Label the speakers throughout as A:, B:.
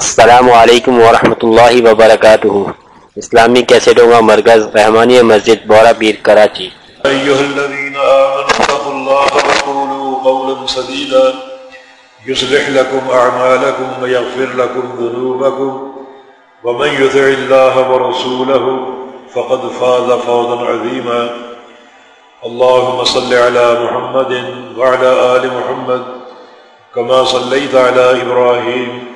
A: السلام علیکم ورحمۃ اللہ وبرکاتہ۔ اسلامی کیسٹوں کا مرکز رحمانی مسجد بورا پیر کراچی۔
B: أيها الذين آمنوا اتقوا الله وقولوا قولا سديدا يصلح لكم أعمالكم ويغفر لكم ذنوبكم ومن يطع الله ورسوله فقد فاز فوزا عظيما اللهم صل على محمد وعلى آل محمد كما صليت على إبراهيم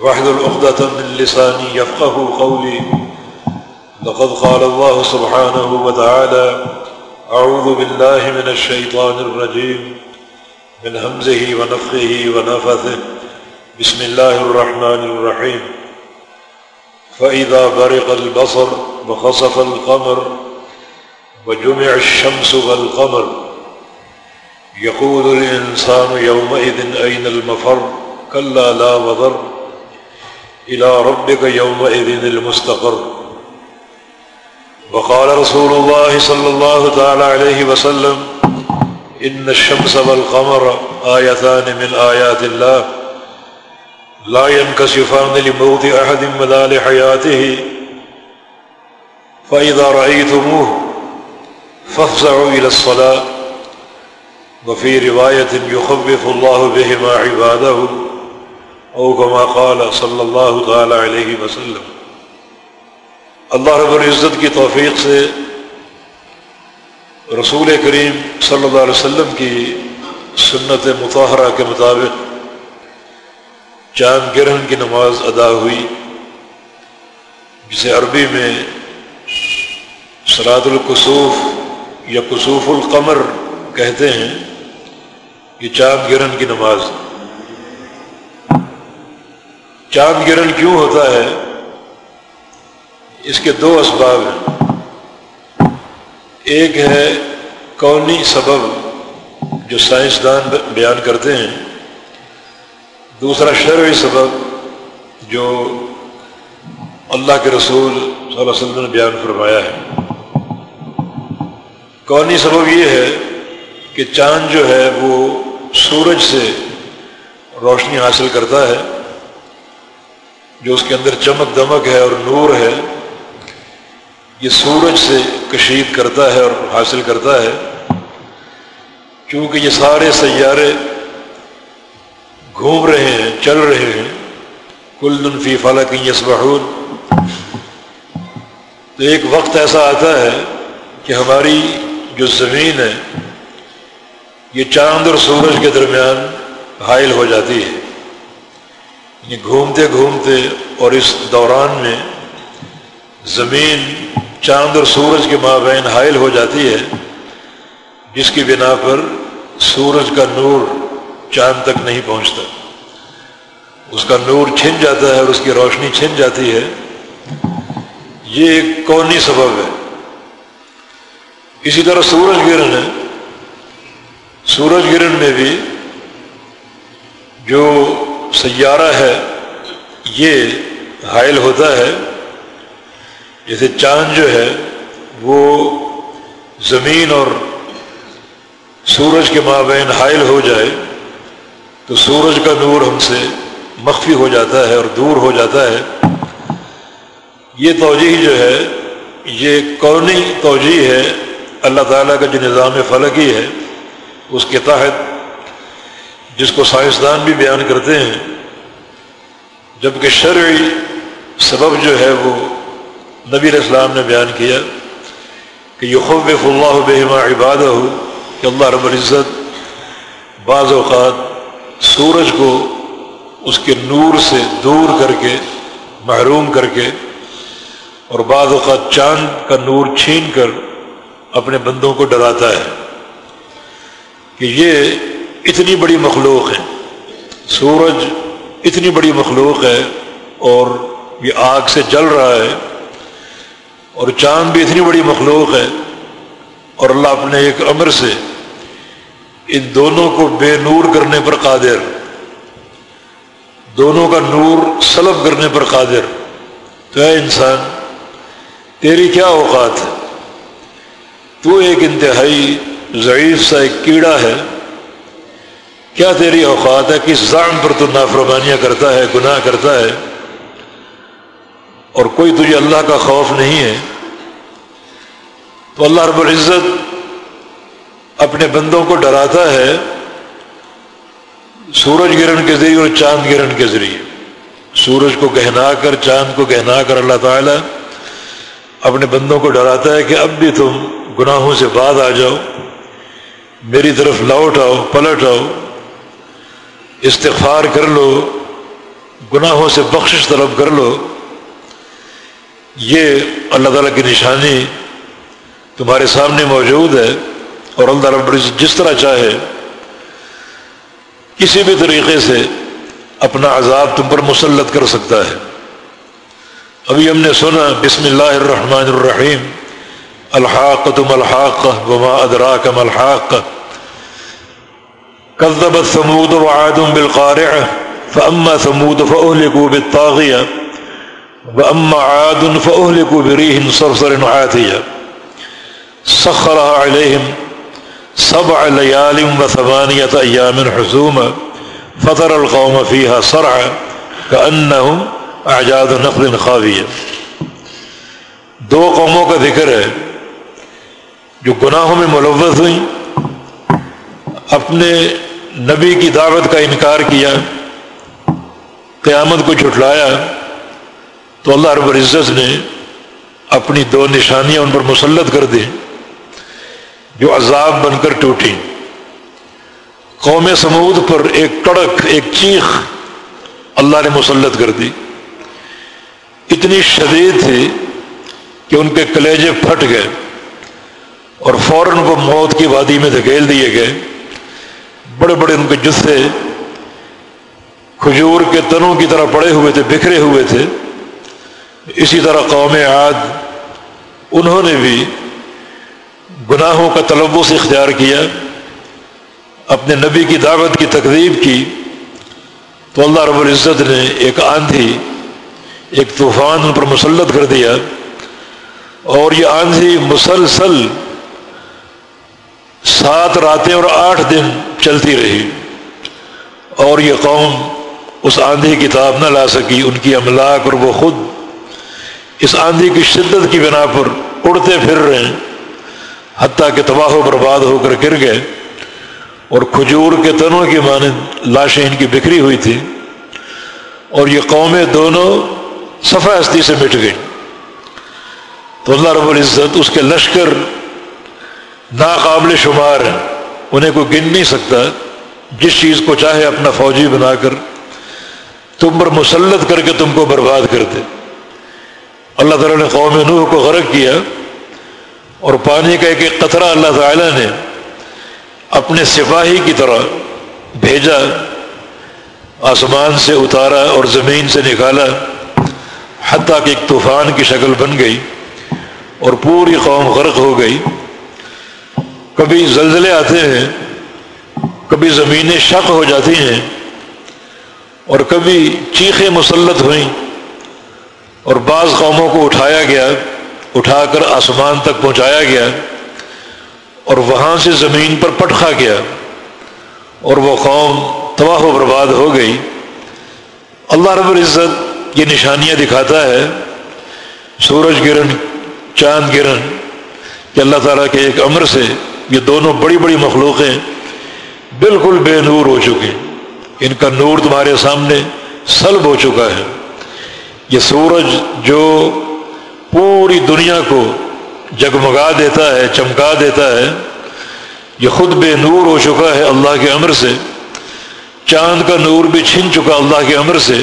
B: واحذر الأخدة من لساني يفقه قولي. لقد قال الله سبحانه وتعالى أعوذ بالله من الشيطان الرجيم، من همزه ونفخه ونفثه. بسم الله الرحمن الرحيم. فإذا برق البصر وخصف القمر وجمع الشمس والقمر، يقول الإنسان يومئذ أين المفر؟ كلا لا وذر. إلى ربك يومئذ المستقر. وقال رسول الله صلى الله تعالى عليه وسلم، إن الشمس والقمر آيتان من آيات الله. لا ينكسفان لموت أحد مدى لحياته فإذا رأيتموه فافزعوا إلى الصلاة. وفي رواية يخفف الله بهما عباده. او كما قال صلی اللہ تعالی علیہ وسلم. اللہ رب العزت کی توفیق سے رسول کریم صلی اللہ علیہ وسلم کی سنت مطالعہ کے مطابق چاند گرہن کی نماز ادا ہوئی. جسے عربی میں سراد القصوف یا قصوف القمر کہتے ہیں یہ چاند گرہن کی نماز چاند گرن کیوں ہوتا ہے؟ اس کے دو اسباب ہیں۔ ایک ہے کونی سبب جو سائنسدان بیان کرتے ہیں۔ دوسرا شرعی سبب جو اللہ کے رسول صلی اللہ علیہ وسلم نے بیان فرمایا ہے۔ کونی سبب یہ ہے کہ چاند جو ہے وہ سورج سے روشنی حاصل کرتا ہے۔ جو اس کے اندر چمک دمک ہے اور نور ہے، یہ سورج سے کشید کرتا ہے اور حاصل کرتا ہے۔ کیونکہ یہ سارے سیارے گھوم رہے ہیں، چل رہے ہیں۔ کل فی فلک یسبحون۔ تو ایک وقت ایسا آتا ہے کہ ہماری جو زمین ہے، یہ چاند اور سورج کے درمیان حائل ہو جاتی ہے۔ گھومتے گھومتے اور اس دوران میں زمین چاند اور سورج کے مابین حائل ہو جاتی ہے، جس کی بنا پر سورج کا نور چاند تک نہیں پہنچتا۔ اس کا نور چھن جاتا ہے اور اس کی روشنی چھن جاتی ہے۔ یہ ایک کونی سبب ہے۔ اسی طرح سورج گرہن ہے۔ سورج گرہن میں بھی جو سیارہ ہے، یہ حائل ہوتا ہے۔ جیسے چاند جو ہے، وہ زمین اور سورج کے مابین حائل ہو جائے، تو سورج کا نور ہم سے مخفی ہو جاتا ہے اور دور ہو جاتا ہے۔ یہ توجہ جو ہے، یہ قونی توجہ ہے۔ اللہ تعالیٰ کا جو نظام فلکی ہے، اس کے تحت جس کو سائنسدان بھی بیان کرتے ہیں، جبکہ شرعی سبب جو ہے وہ نبی علیہ السلام نے بیان کیا کہ یہ اللہ بہما عبادہ ہو کہ اللہ رب العزت بعض اوقات سورج کو اس کے نور سے دور کر کے، محروم کر کے اور بعض اوقات چاند کا نور چھین کر اپنے بندوں کو ڈراتا ہے۔ کہ یہ اتنی بڑی مخلوق ہے۔ سورج اتنی بڑی مخلوق ہے اور یہ آگ سے جل رہا ہے اور چاند بھی اتنی بڑی مخلوق ہے اور اللہ اپنے ایک امر سے ان دونوں کو بے نور کرنے پر قادر۔ دونوں کا نور سلب کرنے پر قادر۔ تو اے انسان، تیری کیا اوقات ہے؟ تو ایک انتہائی ضعیف سا ایک کیڑا ہے۔ کیا تیری اوقات ہے کس زام پر تو نافرمانیاں کرتا ہے، گناہ کرتا ہے؟ اور کوئی تجھے اللہ کا خوف نہیں ہے؟ تو اللہ رب العزت اپنے بندوں کو ڈراتا ہے سورج گرہن کے ذریعے اور چاند گرہن کے ذریعے۔ سورج کو گہنا کر، چاند کو گہنا کر اللہ تعالیٰ اپنے بندوں کو ڈراتا ہے کہ اب بھی تم گناہوں سے بعد آ جاؤ، میری طرف لوٹ آؤ، پلٹ آؤ۔ استغفار کر لو، گناہوں سے بخشش طلب کر لو، یہ اللہ تعالیٰ کی نشانی تمہارے سامنے موجود ہے اور اللہ رب العزت جس طرح چاہے کسی بھی طریقے سے اپنا عذاب تم پر مسلط کر سکتا ہے۔ ابھی ہم نے سنا، بسم اللہ الرحمن الرحیم الحاق تم الحاق وما ادراک الحاق كذبت ثمود وعاد بالقارعة، فأما ثمود فأهلكوا بالطاغية، وأما عاد فأهلكوا بريح صرصر عاتية. سخرها عليهم سبع ليال وثمانية أيام حسوما، فطر القوم فيها صرعا، كأنهم أعجاز نخل خاوية. دو قوموں کا ذکر ہے، جو گناہوں میں ملوث ہوئیں، اپنے نبی کی دعوت کا انکار کیا، قیامت کو جھٹلایا، تو اللہ رب العزت نے اپنی دو نشانیاں ان پر مسلط کر دی، جو عذاب بن کر ٹوٹی قوم سمود پر ایک کڑک، ایک چیخ اللہ نے مسلط کر دی۔ اتنی شدید تھی کہ ان کے کلیجے پھٹ گئے اور فوراً وہ موت کی وادی میں دھکیل دیے گئے۔ بڑے بڑے ان کے جسے کھجور کے تنوں کی طرح پڑے ہوئے تھے، بکھرے ہوئے تھے۔ اسی طرح قوم عاد، انہوں نے بھی گناہوں کا تلبس اختیار کیا، اپنے نبی کی دعوت کی تقریب کی۔ تو اللہ رب العزت نے ایک آندھی، ایک طوفان ان پر مسلط کر دیا۔ اور یہ آندھی مسلسل سات راتیں اور آٹھ دن چلتی رہی اور یہ قوم اس آندھی کتاب نہ لا سکی، ان کی املاک اور وہ خود اس آندھی کی شدت کی بنا پر اڑتے پھر رہے ہیں، حتیٰ کہ تباہ و برباد ہو کر گر گئے اور کھجور کے تنوں کی مانند لاشیں ان کی بکھری ہوئی تھی اور یہ قومیں دونوں صفا ہستی سے مٹ گئیں۔ تو اللہ رب العزت اس کے لشکر ناقابل شمار ہیں۔ انہیں کوئی گن نہیں سکتا۔ جس چیز کو چاہے اپنا فوجی بنا کر تم پر مسلط کر کے تم کو برباد کر دے۔ اللہ تعالیٰ نے قوم نوح کو غرق کیا اور پانی کا ایک ایک قطرہ اللہ تعالیٰ نے اپنے سپاہی کی طرح بھیجا، آسمان سے اتارا اور زمین سے نکالا، حتیٰ کہ ایک طوفان کی شکل بن گئی اور پوری قوم غرق ہو گئی۔ کبھی زلزلے آتے ہیں، کبھی زمینیں شک ہو جاتی ہیں اور کبھی چیخیں مسلط ہوئیں اور بعض قوموں کو اٹھایا گیا، اٹھا کر آسمان تک پہنچایا گیا اور وہاں سے زمین پر پٹخا گیا اور وہ قوم تباہ و برباد ہو گئی۔ اللہ رب العزت یہ نشانیاں دکھاتا ہے، سورج گرہن، چاند گرہن، کہ اللہ تعالیٰ کے ایک امر سے یہ دونوں بڑی بڑی مخلوقیں بالکل بے نور ہو چکے ان کا نور تمہارے سامنے سلب ہو چکا ہے۔ یہ سورج جو پوری دنیا کو جگمگا دیتا ہے، چمکا دیتا ہے، یہ خود بے نور ہو چکا ہے اللہ کے امر سے۔ چاند کا نور بھی چھن چکا اللہ کے امر سے۔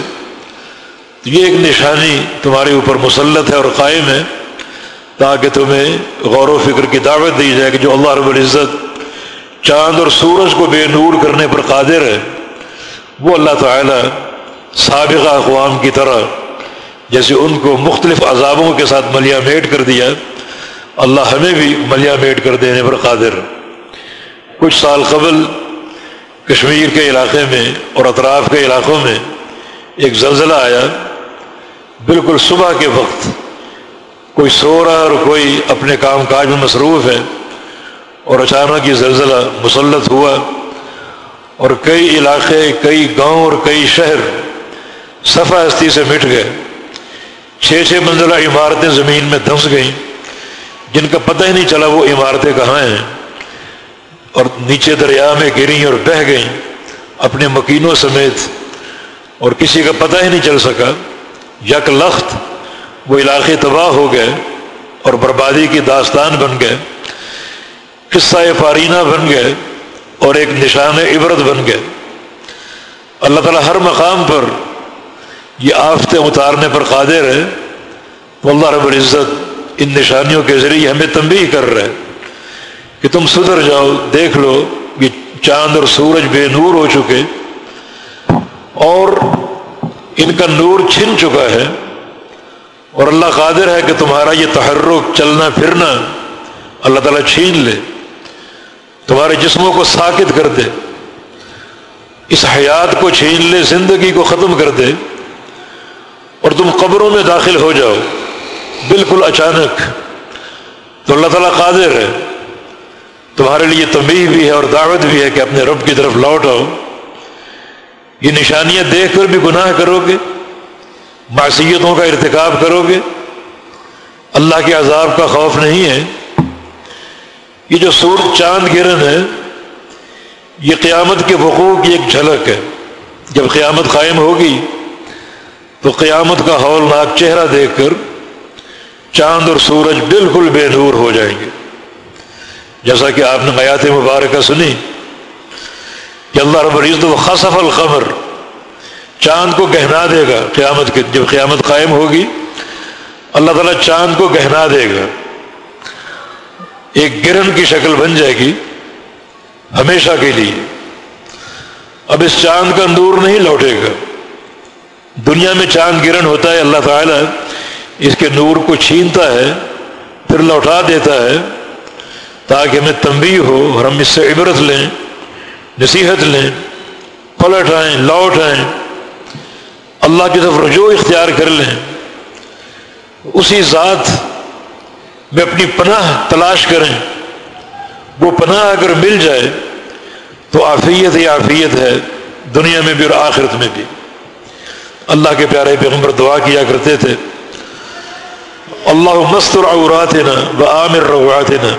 B: یہ ایک نشانی تمہارے اوپر مسلط ہے اور قائم ہے۔ تاکہ تمہیں غور و فکر کی دعوت دی جائے کہ جو اللہ رب العزت چاند اور سورج کو بے نور کرنے پر قادر ہے، وہ اللہ تعالی سابقہ اقوام کی طرح جیسے ان کو مختلف عذابوں کے ساتھ ملیا میٹ کر دیا، اللہ ہمیں بھی ملیا میٹ کر دینے پر قادر۔ کچھ سال قبل کشمیر کے علاقے میں اور اطراف کے علاقوں میں ایک زلزلہ آیا، بالکل صبح کے وقت کوئی سو رہا اور کوئی اپنے کام کاج میں مصروف ہے اور اچانک یہ زلزلہ مسلط ہوا اور کئی علاقے، کئی گاؤں اور کئی شہر صفا ہستی سے مٹ گئے۔ چھ چھ منزلہ عمارتیں زمین میں دھنس گئیں۔ جن کا پتہ ہی نہیں چلا وہ عمارتیں کہاں ہیں۔ اور نیچے دریا میں گریں اور بہہ گئیں اپنے مکینوں سمیت اور کسی کا پتہ ہی نہیں چل سکا۔ یک لخت وہ علاقے تباہ ہو گئے اور بربادی کی داستان بن گئے، قصہ فارینہ بن گئے اور ایک نشان عبرت بن گئے۔ اللہ تعالیٰ ہر مقام پر یہ آفتے اتارنے پر قادر ہے۔ واللہ رب العزت ان نشانیوں کے ذریعے ہمیں تنبیہ کر رہے کہ تم سدھر جاؤ، دیکھ لو کہ چاند اور سورج بے نور ہو چکے اور ان کا نور چھن چکا ہے۔ اور اللہ قادر ہے کہ تمہارا یہ تحرک چلنا پھرنا اللہ تعالیٰ چھین لے، تمہارے جسموں کو ساکت کر دے، اس حیات کو چھین لے، زندگی کو ختم کر دے اور تم قبروں میں داخل ہو جاؤ، بالکل اچانک۔ تو اللہ تعالیٰ قادر ہے، تمہارے لیے تنبیہ بھی ہے اور دعوت بھی ہے کہ اپنے رب کی طرف لوٹ آؤ۔ یہ نشانیاں دیکھ کر بھی گناہ کرو گے۔ معصیتوں کا ارتکاب کرو گے؟ اللہ کے عذاب کا خوف نہیں ہے۔ یہ جو سور چاند گرن ہے، یہ قیامت کے وقوع کی ایک جھلک ہے۔ جب قیامت قائم ہوگی، تو قیامت کا ہولناک چہرہ دیکھ کر چاند اور سورج بالکل بے نور ہو جائیں گے۔ جیسا کہ آپ نے میات مبارکہ سنی کہ اللہ رب العزت و خصف القمر چاند کو گہنا دے گا، قیامت کے جب قیامت قائم ہوگی، اللہ تعالیٰ چاند کو گہنا دے گا۔ ایک گرن کی شکل بن جائے گی، ہمیشہ کے لیے۔ اب اس چاند کا نور نہیں لوٹے گا۔ دنیا میں چاند گرن ہوتا ہے، اللہ تعالیٰ اس کے نور کو چھینتا ہے، پھر لوٹا دیتا ہے، تاکہ ہمیں تنبیہ ہو اور ہم اس سے عبرت لیں، نصیحت لیں، پلٹ آئیں، لوٹ آئیں۔ اللہ کی طرف رجوع اختیار کر لیں۔ اسی ذات میں اپنی پناہ تلاش کریں۔ وہ پناہ اگر مل جائے تو آفیت ہی آفیت ہے دنیا میں بھی اور آخرت میں بھی۔ اللہ کے پیارے پیغمبر دعا کیا کرتے تھے۔ اللہ مستر عورات نا و عامر روات نا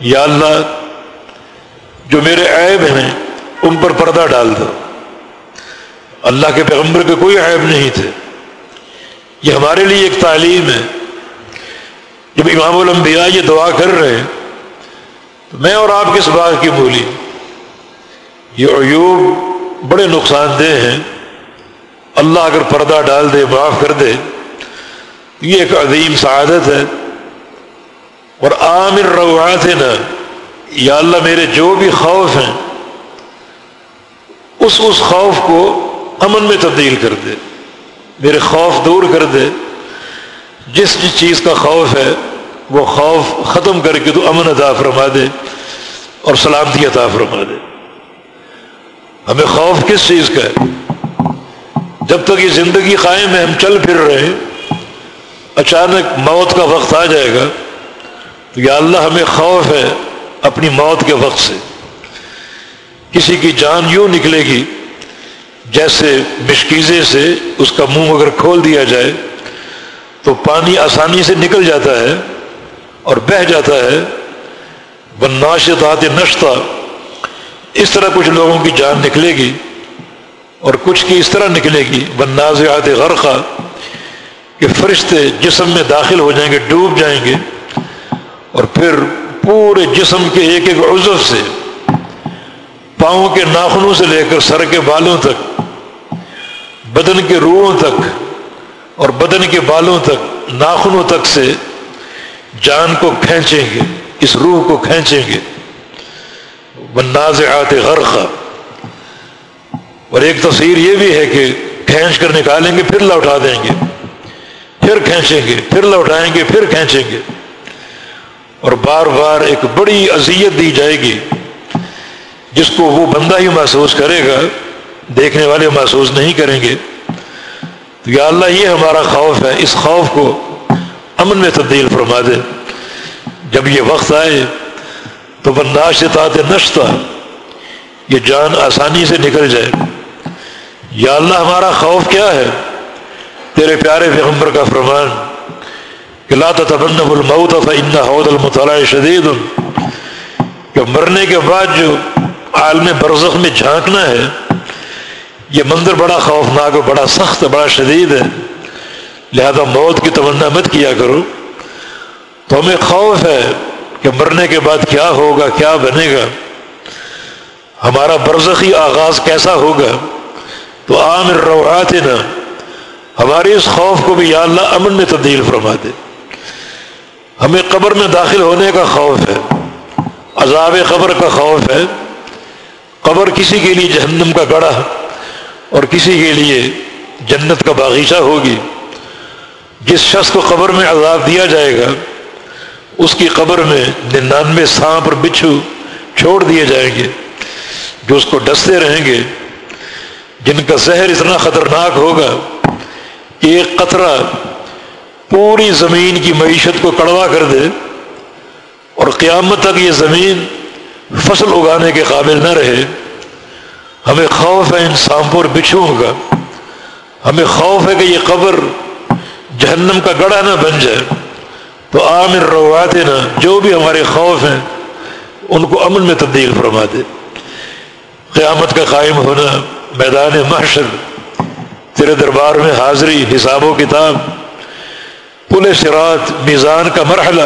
B: یا اللہ، جو میرے عیب ہیں، ان پر پردہ ڈال دو۔ اللہ کے پیغمبر کے کوئی عیب نہیں تھے۔ یہ ہمارے لیے ایک تعلیم ہے۔ جب امام الانبیاء یہ دعا کر رہے ہیں، تو میں اور آپ کس بات کی بولی، یہ عیوب بڑے نقصان دہ ہیں۔ اللہ اگر پردہ ڈال دے، معاف کر دے یہ ایک عظیم سعادت ہے۔ اور عامر روات ہے نا یا اللہ میرے جو بھی خوف ہیں، اس اس خوف کو امن میں تبدیل کر دے۔ میرے خوف دور کر دے۔ جس جس چیز کا خوف ہے، وہ خوف ختم کر کے تو امن عطا فرما دے اور سلامتی عطا فرما دے۔ ہمیں خوف کس چیز کا ہے؟ جب تک یہ زندگی قائم ہے، ہم چل پھر رہے ہیں۔ اچانک موت کا وقت آ جائے گا۔ تو یا اللہ، ہمیں خوف ہے اپنی موت کے وقت سے۔ کسی کی جان یوں نکلے گی جیسے مشکیزے سے اس کا منہ اگر کھول دیا جائے تو پانی آسانی سے نکل جاتا ہے اور بہہ جاتا ہے۔ وہ ناشتات نشتہ اس طرح کچھ لوگوں کی جان نکلے گی اور کچھ کی اس طرح نکلے گی۔ بنازعات غرقہ کہ فرشتے جسم میں داخل ہو جائیں گے، ڈوب جائیں گے اور پھر پورے جسم کے ایک ایک عزف سے پاؤں کے ناخنوں سے لے کر سر کے بالوں تک، بدن کے روحوں تک اور بدن کے بالوں تک، ناخنوں تک سے جان کو کھینچیں گے، اس روح کو کھینچیں گے۔ بنازعات غرقہ اور ایک تصویر یہ بھی ہے کہ کھینچ کر نکالیں گے، پھر لوٹا دیں گے۔ پھر کھینچیں گے، پھر لوٹائیں گے، پھر کھینچیں گے۔ اور بار بار ایک بڑی اذیت دی جائے گی۔ جس کو وہ بندہ ہی محسوس کرے گا، دیکھنے والے محسوس نہیں کریں گے۔ تو یا اللہ، یہ ہمارا خوف ہے۔ اس خوف کو امن میں تبدیل فرما دے۔ جب یہ وقت آئے تو بنداش تعت نشتہ، یہ جان آسانی سے نکل جائے۔ یا اللہ، ہمارا خوف کیا ہے؟ تیرے پیارے پیغمبر کا فرمان، کہ لا تتبنب الموت فإن حوض المطالعہ شدید، کہ مرنے کے بعد جو عالم برزخ میں جھانکنا ہے۔ یہ منظر بڑا خوفناک اور بڑا سخت بڑا شدید ہے۔ لہذا موت کی تمنا مت کیا کرو۔ تو ہمیں خوف ہے کہ مرنے کے بعد کیا ہوگا، کیا بنے گا۔ ہمارا برزخی آغاز کیسا ہوگا؟ تو عامر روحات نا ہمارے اس خوف کو بھی یا اللہ امن میں تبدیل فرما دے۔ ہمیں قبر میں داخل ہونے کا خوف ہے، عذاب قبر کا خوف ہے۔ قبر کسی کے لیے جہنم کا گڑھا اور کسی کے لیے جنت کا باغیچہ ہوگی۔ جس شخص کو قبر میں عذاب دیا جائے گا، اس کی قبر میں ننانوے سانپ اور بچھو چھوڑ دیے جائیں گے۔ جو اس کو ڈستے رہیں گے، جن کا زہر اتنا خطرناک ہوگا کہ ایک قطرہ پوری زمین کی معیشت کو کڑوا کر دے اور قیامت تک یہ زمین فصل اگانے کے قابل نہ رہے۔ ہمیں خوف ہے ان سانپور بچھوؤں کا۔ ہمیں خوف ہے کہ یہ قبر جہنم کا گڑھا نہ بن جائے۔ تو عامر روات نا، جو بھی ہمارے خوف ہیں، ان کو امن میں تبدیل فرما دے۔ قیامت کا قائم ہونا میدان محشر۔ تیرے دربار میں حاضری، حساب و کتاب۔ پل سرات میزان کا مرحلہ۔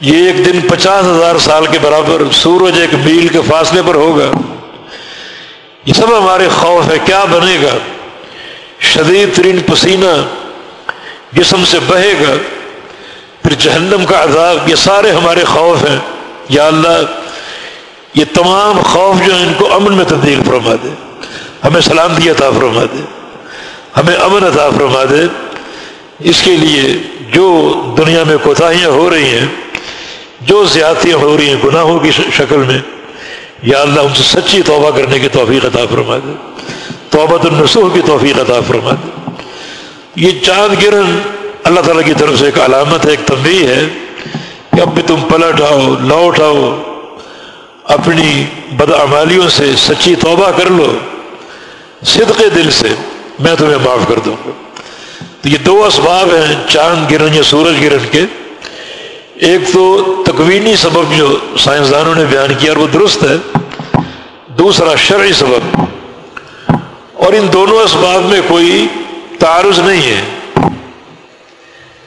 B: یہ ایک دن پچاس ہزار سال کے برابر سورج ایک میل کے فاصلے پر ہوگا۔ یہ سب ہمارے خوف ہے، کیا بنے گا؟ شدید ترین پسینہ جسم سے بہے گا۔ پھر جہنم کا عذاب، یہ سارے ہمارے خوف ہیں۔ یا اللہ، یہ تمام خوف جو ہیں، ان کو امن میں تبدیل فرما دے۔ ہمیں سلامتی عطا فرما دے۔ ہمیں امن عطا فرما دے۔ اس کے لیے جو دنیا میں کوتاہیاں ہو رہی ہیں جو زیادتیاں ہو رہی ہیں، گناہوں کی شکل میں، یا اللہ ان سے سچی توبہ کرنے کی توفیق عطا فرما دے توبۃ النسوح کی توفیق عطا فرما دے یہ چاند گرن اللہ تعالیٰ کی طرف سے ایک علامت ہے، ایک تنبیہ ہے کہ اب بھی تم پلٹ آؤ، لوٹ آؤ، اپنی بدعمالیوں سے سچی توبہ کر لو۔ صدقے دل سے میں تمہیں معاف کر دوں گا۔ تو یہ دو اسباب ہیں چاند گرن یا سورج گرن کے۔ ایک تو تکوینی سبب جو سائنسدانوں نے بیان کیا اور وہ درست ہے، دوسرا شرعی سبب، اور ان دونوں اسباب میں کوئی تعارض نہیں ہے،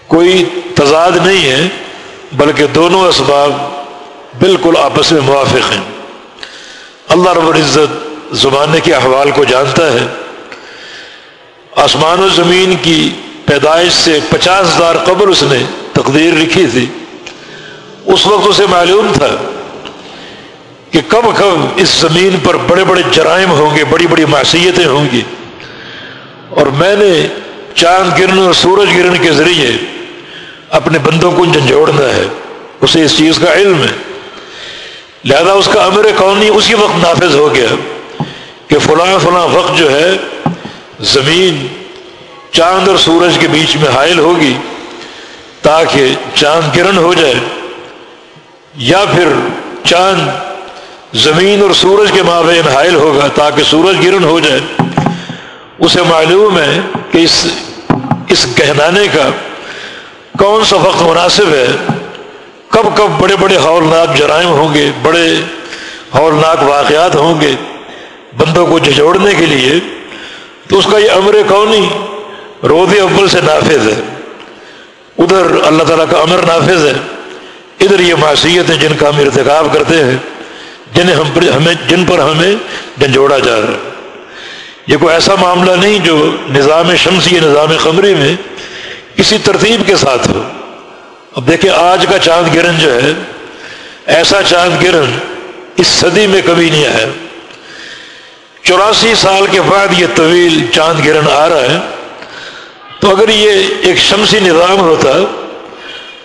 B: کوئی تضاد نہیں ہے، بلکہ دونوں اسباب بالکل آپس میں موافق ہیں۔ اللہ رب العزت زمانے کے احوال کو جانتا ہے۔ آسمان و زمین کی پیدائش سے پچاس ہزار قبل اس نے تقدیر لکھی تھی۔ اس وقت اسے معلوم تھا کہ کب کب اس زمین پر بڑے بڑے جرائم ہوں گے، بڑی بڑی معصیتیں ہوں گی۔ اور میں نے چاند گرن اور سورج گرن کے ذریعے اپنے بندوں کو جھنجھوڑنا ہے۔ اسے اس چیز کا علم ہے۔ لہذا اس کا امر قومی اسی وقت نافذ ہو گیا کہ فلاں فلاں وقت جو ہے زمین چاند اور سورج کے بیچ میں حائل ہوگی تاکہ چاند گرن ہو جائے۔ یا پھر چاند زمین اور سورج کے مابین حائل ہوگا تاکہ سورج گرن ہو جائے۔ اسے معلوم ہے کہ اس اس گہنانے کا کون سا وقت مناسب ہے۔ کب کب بڑے بڑے ہولناک جرائم ہوں گے، بڑے ہولناک واقعات ہوں گے بندوں کو جھجوڑنے کے لیے۔ تو اس کا یہ امر کونی رود اول سے نافذ ہے۔ ادھر اللہ تعالیٰ کا امر نافذ ہے۔ ادھر یہ معصیت ہے جن کا ہم ارتکاب کرتے ہیں جنہیں ہم پر، ہمیں، جن پر ہمیں جھنجھوڑا جا رہا ہے۔ یہ کوئی ایسا معاملہ نہیں جو نظام شمسی، نظام قمری میں کسی ترتیب کے ساتھ ہو۔ اب دیکھیں، آج کا چاند گرن جو ہے، ایسا چاند گرن اس صدی میں کبھی نہیں آیا۔ چوراسی سال کے بعد یہ طویل چاند گرن آ رہا ہے۔ تو اگر یہ ایک شمسی نظام ہوتا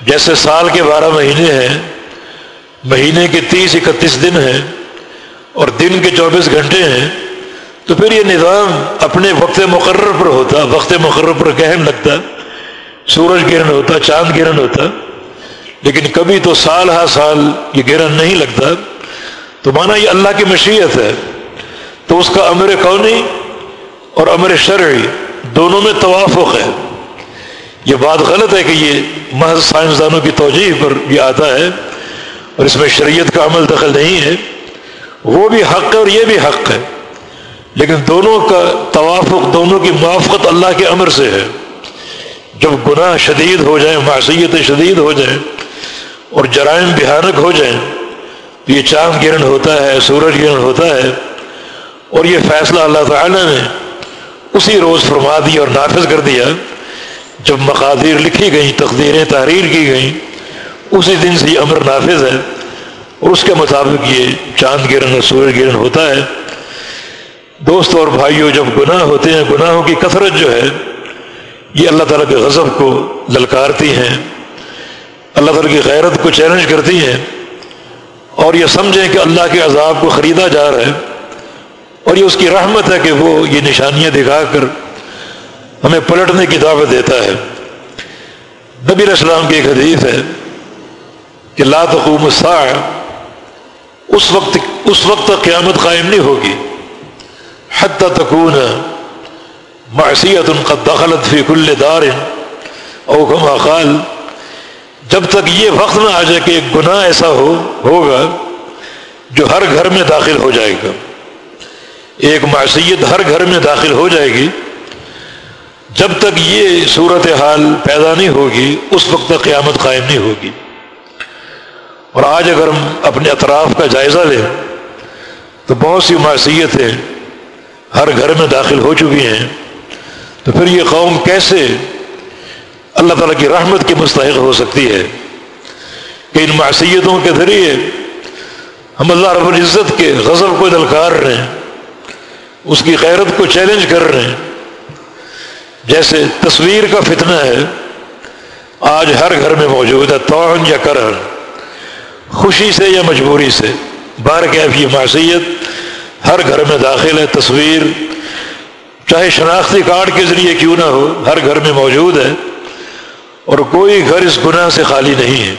B: جیسے سال کے بارہ مہینے ہیں، مہینے کے تیس، اکتیس دن ہیں اور دن کے چوبیس گھنٹے ہیں، تو پھر یہ نظام اپنے وقت مقرر پر ہوتا، وقت مقرر پر گہن لگتا، سورج گرہن ہوتا، چاند گرہن ہوتا، لیکن کبھی تو سال ہا سال یہ گرہن نہیں لگتا۔ تو مانا یہ اللہ کی مشیت ہے، تو اس کا امر کونی اور امر شرعی دونوں میں توافق ہے۔ یہ بات غلط ہے کہ یہ محض سائنسدانوں کی توجہ پر یہ آتا ہے اور اس میں شریعت کا عمل دخل نہیں ہے۔ وہ بھی حق ہے اور یہ بھی حق ہے۔ لیکن دونوں کا توافق، دونوں کی موافقت اللہ کے امر سے ہے۔ جب گناہ شدید ہو جائیں، معصیت شدید ہو جائیں اور جرائم بھیانک ہو جائیں، تو یہ چاند گرہن ہوتا ہے، سورج گرہن ہوتا ہے اور یہ فیصلہ اللہ تعالیٰ نے اسی روز فرما دیا اور نافذ کر دیا۔ جب مقادیر لکھی گئیں، تقدیریں، تحریر کی گئیں، اسی دن سے یہ امر نافذ ہے اور اس کے مطابق یہ چاند گرہن اور سورج گرہن ہوتا ہے۔ دوست اور بھائیوں، جب گناہ ہوتے ہیں، گناہوں کی کثرت جو ہے، یہ اللہ تعالیٰ کے غضب کو للکارتی ہیں۔ اللہ تعالیٰ کی غیرت کو چیلنج کرتی ہیں۔ اور یہ سمجھیں کہ اللہ کے عذاب کو خریدا جا رہا ہے۔ اور یہ اس کی رحمت ہے کہ وہ یہ نشانیاں دکھا کر ہمیں پلٹنے کی دعوت دیتا ہے۔ نبی علیہ السلام کی ایک حدیث ہے کہ لا تقوم الساعة، اس وقت اس وقت تک قیامت قائم نہیں ہوگی۔ حتی تکون معصیت قد دخلت فی کل دار، او کما قال، جب تک یہ وقت نہ آ جائے کہ ایک گناہ ایسا ہو، ہوگا جو ہر گھر میں داخل ہو جائے گا۔ ایک معصیت ہر گھر میں داخل ہو جائے گی۔ جب تک یہ صورت حال پیدا نہیں ہوگی، اس وقت تک قیامت قائم نہیں ہوگی۔ اور آج اگر ہم اپنے اطراف کا جائزہ لیں، تو بہت سی معصیتیں ہر گھر میں داخل ہو چکی ہیں۔ تو پھر یہ قوم کیسے اللہ تعالیٰ کی رحمت کی مستحق ہو سکتی ہے کہ ان معصیتوں کے ذریعے ہم اللہ رب العزت کے غضب کو دلکار رہے ہیں، اس کی غیرت کو چیلنج کر رہے ہیں۔ جیسے تصویر کا فتنہ ہے، آج ہر گھر میں موجود ہے، توہن یا کرن خوشی سے یا مجبوری سے۔ بار کیف یہ معصیت، ہر گھر میں داخل ہے تصویر۔ چاہے شناختی کارڈ کے ذریعے کیوں نہ ہو، ہر گھر میں موجود ہے۔ اور کوئی گھر اس گناہ سے خالی نہیں ہے۔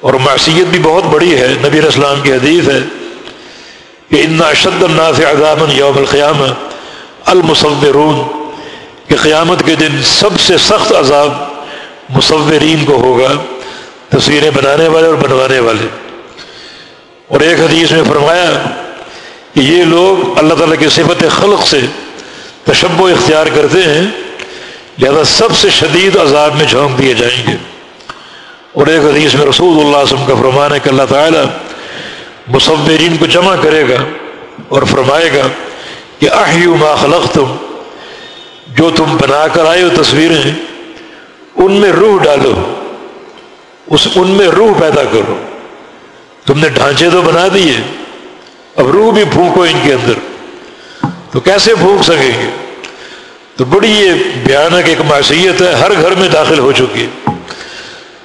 B: اور معصیت بھی بہت بڑی ہے، نبی اسلام کی حدیث ہے کہ انا شد الناس عذابا یوم القیامہ المصورون۔ قیامت کے دن سب سے سخت عذاب مصورین کو ہوگا، تصویریں بنانے والے اور بنوانے والے۔ اور ایک حدیث میں فرمایا کہ یہ لوگ اللہ تعالیٰ کی صفت خلق سے تشب و اختیار کرتے ہیں، لہذا سب سے شدید عذاب میں جھونک دیے جائیں گے۔ اور ایک حدیث میں رسول اللہ علیہ وسلم کا فرمان ہے کہ اللہ تعالیٰ مصورین کو جمع کرے گا اور فرمائے گا کہ آہیو ما خلق تم جو تم بنا کر آئے ہو تصویریں، ان میں روح ڈالو۔ اس ان میں روح پیدا کرو۔ تم نے ڈھانچے تو بنا دیے، اب روح بھی پھونکو ان کے اندر۔ تو کیسے پھونک سکیں گے؟ تو بڑی یہ بھیانک ایک معصیت ہے، ہر گھر میں داخل ہو چکی۔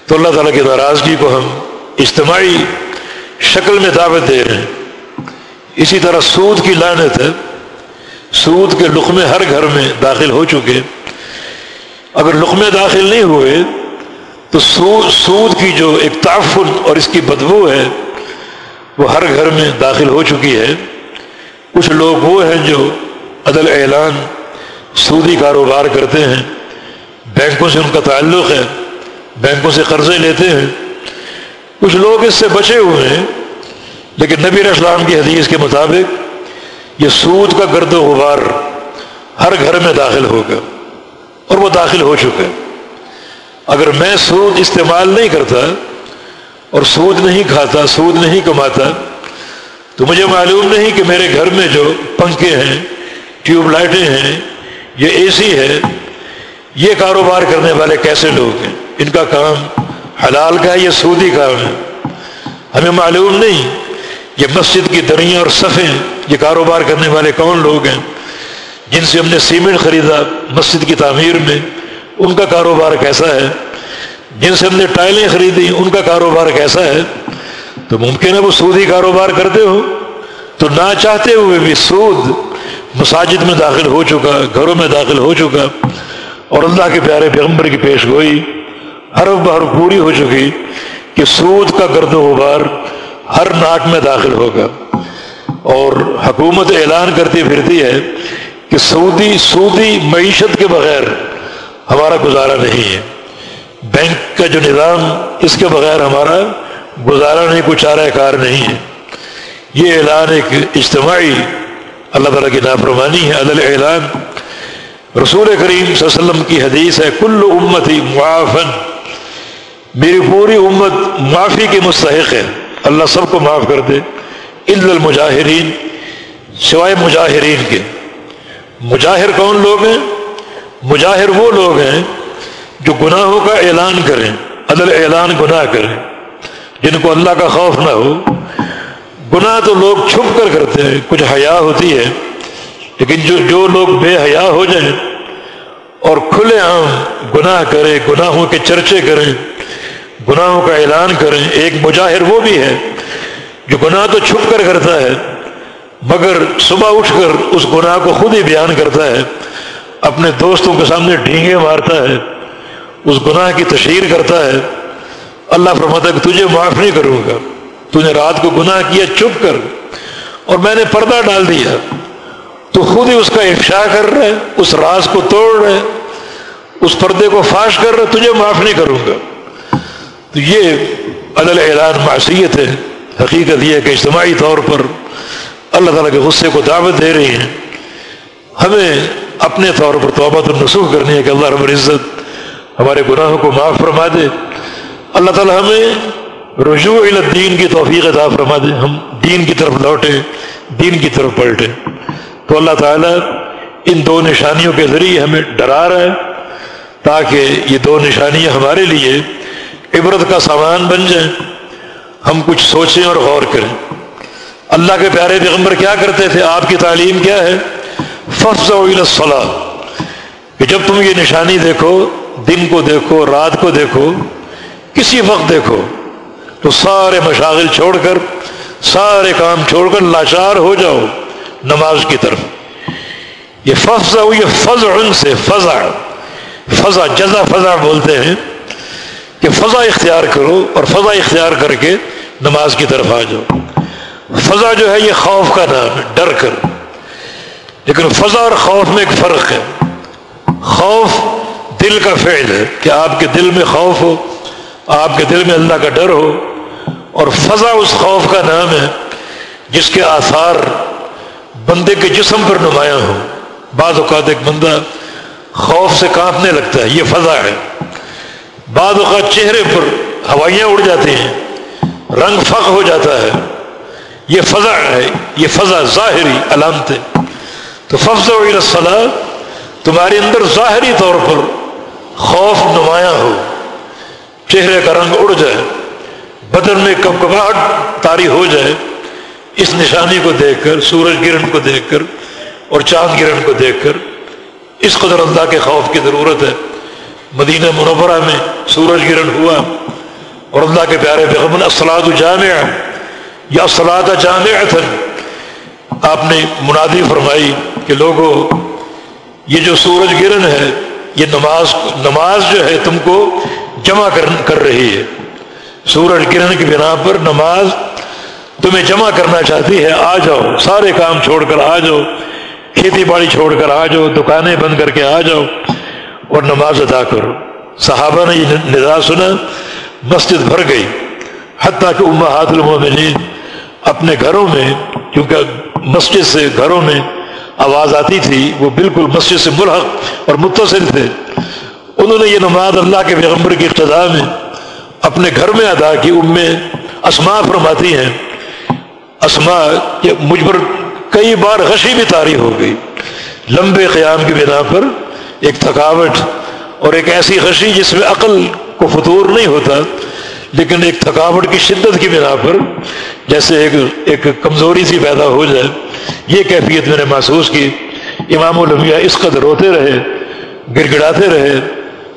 B: تو اللہ تعالیٰ کی ناراضگی کو ہم اجتماعی شکل میں دعوت دے رہے ہیں۔ اسی طرح سود کی لانت ہے سود کے لقمے ہر گھر میں داخل ہو چکے اگر لقمے داخل نہیں ہوئے، تو سود کی جو ایک تعفن اور اس کی بدبو ہے، وہ ہر گھر میں داخل ہو چکی ہے۔ کچھ لوگ وہ ہیں جو عدل اعلان، سودی کاروبار کرتے ہیں۔ بینکوں سے ان کا تعلق ہے، بینکوں سے قرضے لیتے ہیں۔ کچھ لوگ اس سے بچے ہوئے ہیں، لیکن نبی اسلام کی حدیث کے مطابق یہ سود کا گرد و غبار ہر گھر میں داخل ہوگا اور وہ داخل ہو چکا ہے۔ اگر میں سود استعمال نہیں کرتا اور سود نہیں کھاتا، سود نہیں کماتا، تو مجھے معلوم نہیں کہ میرے گھر میں جو پنکھے ہیں، ٹیوب لائٹیں ہیں، یہ اے سی ہے، یہ کاروبار کرنے والے کیسے لوگ ہیں؟ ان کا کام حلال کا ہے یہ سودی کام ہے؟ ہمیں معلوم نہیں یہ مسجد کی دریاں اور صفیں یہ کاروبار کرنے والے کون لوگ ہیں؟ جن سے ہم نے سیمنٹ خریدا مسجد کی تعمیر میں، ان کا کاروبار کیسا ہے؟ جن سے ہم نے ٹائلیں خریدی ان کا کاروبار کیسا ہے؟ تو ممکن ہے وہ سودی کاروبار کرتے ہو تو نہ چاہتے ہوئے بھی سود مساجد میں داخل ہو چکا، گھروں میں داخل ہو چکا۔ اور اللہ کے پیارے پیغمبر کی پیش گوئی ہر بار پوری ہو چکی کہ سود کا گرد و غبار ہر ناک میں داخل ہوگا۔ اور حکومت اعلان کرتی پھرتی ہے کہ سعودی سودی معیشت کے بغیر ہمارا گزارا نہیں ہے۔ بینک کا جو نظام، اس کے بغیر ہمارا گزارا نہیں کچھ چارہ کار نہیں ہے۔ یہ اعلان ایک اجتماعی، اللہ تعالیٰ کی نافرمانی ہے، عدل اعلان۔ رسول کریم صلی اللہ علیہ وسلم کی حدیث ہے، کل امت ہی معافن۔ میری پوری امت معافی کی مستحق ہے۔ اللہ سب کو معاف کر دے۔ عید المجاہرین، سوائے مجاہرین کے۔ مجاہر کون لوگ ہیں؟ مجاہر وہ لوگ ہیں جو گناہوں کا اعلان کریں، عدل اعلان گناہ کریں۔ جن کو اللہ کا خوف نہ ہو۔ گناہ تو لوگ چھپ کر کرتے ہیں، کچھ حیا ہوتی ہے۔ لیکن جو جو لوگ بے حیا ہو جائیں اور کھلے عام گناہ کریں، گناہوں کے چرچے کریں گناہوں کا اعلان کریں ایک مجاہر وہ بھی ہے جو گناہ تو چھپ کر کرتا ہے، مگر صبح اٹھ کر اس گناہ کو خود ہی بیان کرتا ہے، اپنے دوستوں کے سامنے ڈھینگے مارتا ہے، اس گناہ کی تشہیر کرتا ہے۔ اللہ فرماتا ہے کہ تجھے معاف نہیں کروں گا۔ تو نے رات کو گناہ کیا چپ کر، اور میں نے پردہ ڈال دیا۔ تو خود ہی اس کا افشا کر رہے، اس راز کو توڑ رہے، اس پردے کو فاش کر رہے، تجھے معاف نہیں کروں گا۔ تو یہ عدل اعلان معصیت ہے۔ حقیقت یہ ہے کہ اجتماعی طور پر اللہ تعالیٰ کے غصے کو دعوت دے رہی ہیں۔ ہمیں اپنے طور پر توبہ النسوخ کرنی ہے کہ اللہ رب العزت ہمارے گناہوں کو معاف فرما دے۔ اللہ تعالیٰ ہمیں رجوع الدین کی توفیق عطا فرما دے۔ ہم دین کی طرف لوٹے دین کی طرف پلٹے تو اللہ تعالیٰ ان دو نشانیوں کے ذریعے ہمیں ڈرا رہا ہے تاکہ یہ دو نشانیاں ہمارے لیے عبرت کا سامان بن جائیں ہم کچھ سوچیں اور غور کریں۔ اللہ کے پیارے پیغمبر کیا کرتے تھے؟ آپ کی تعلیم کیا ہے؟ ففظ صلاح کہ جب تم یہ نشانی دیکھو، دن کو دیکھو، رات کو دیکھو، کسی وقت دیکھو، تو سارے مشاغل چھوڑ کر، سارے کام چھوڑ کر لاچار ہو جاؤ نماز کی طرف۔ یہ فضا یہ فض سے فضا فضا جزا فضا بولتے ہیں۔ کہ فضا اختیار کرو اور فضا اختیار کر کے نماز کی طرف آ جاؤ۔ فضا جو ہے یہ خوف کا نام ہے، ڈر کر۔ لیکن فضا اور خوف میں ایک فرق ہے۔ خوف دل کا فعل ہے کہ آپ کے دل میں خوف ہو، آپ کے دل میں اللہ کا ڈر ہو۔ اور فضا اس خوف کا نام ہے جس کے آثار بندے کے جسم پر نمایاں ہو بعض اوقات ایک بندہ خوف سے کانپنے لگتا ہے، یہ فضا ہے۔ بعض اوقات چہرے پر ہوائیاں اڑ جاتی ہیں، رنگ فق ہو جاتا ہے۔ یہ فضا ہے، یہ فضا ظاہری علامت تو فض صلاح تمہارے اندر ظاہری طور پر خوف نمایاں ہو۔ چہرے کا رنگ اڑ جائے، بدن میں کب کباہٹ تاری ہو جائے۔ اس نشانی کو دیکھ کر، سورج گرہن کو دیکھ کر اور چاند گرہن کو دیکھ کر اس قدر اللہ کے خوف کی ضرورت ہے۔ مدینہ منورہ میں سورج گرہن ہوا اور اللہ کے پیارے پیغمبر اسلاد جامع یا اسلاد جامع آپ نے منادی فرمائی کہ لوگوں یہ جو سورج گرہن ہے، یہ نماز نماز جو ہے تم کو جمع کر رہی ہے۔ سورج گرہن کی بنا پر نماز تمہیں جمع کرنا چاہتی ہے، آ جاؤ، سارے کام چھوڑ کر آ جاؤ، کھیتی باڑی چھوڑ کر آ جاؤ، دکانیں بند کر کے آ جاؤ۔ اور نماز ادا کرو۔ صحابہ نے یہ ندا سنا، مسجد بھر گئی۔ حتیٰ کہ امہات المومنین اپنے گھروں میں، کیونکہ مسجد سے گھروں میں آواز آتی تھی، وہ بالکل مسجد سے ملحق اور متصل تھے۔ انہوں نے یہ نماز اللہ کے پیغمبر کی ابتدا میں اپنے گھر میں ادا کی ام میں اسما فرماتی ہیں۔ اسما کہ مجھ پر کئی بار غشی بھی تاری ہو گئی۔ لمبے قیام کی بنا پر ایک تھکاوٹ اور ایک ایسی غشی جس میں عقل کو فطور نہیں ہوتا، لیکن ایک تھکاوٹ کی شدت کی بنا پر جیسے ایک ایک کمزوری سی پیدا ہو جائے۔ یہ کیفیت میں نے محسوس کی۔ امام المیہ اس قدر روتے رہے گر گڑاتے رہے،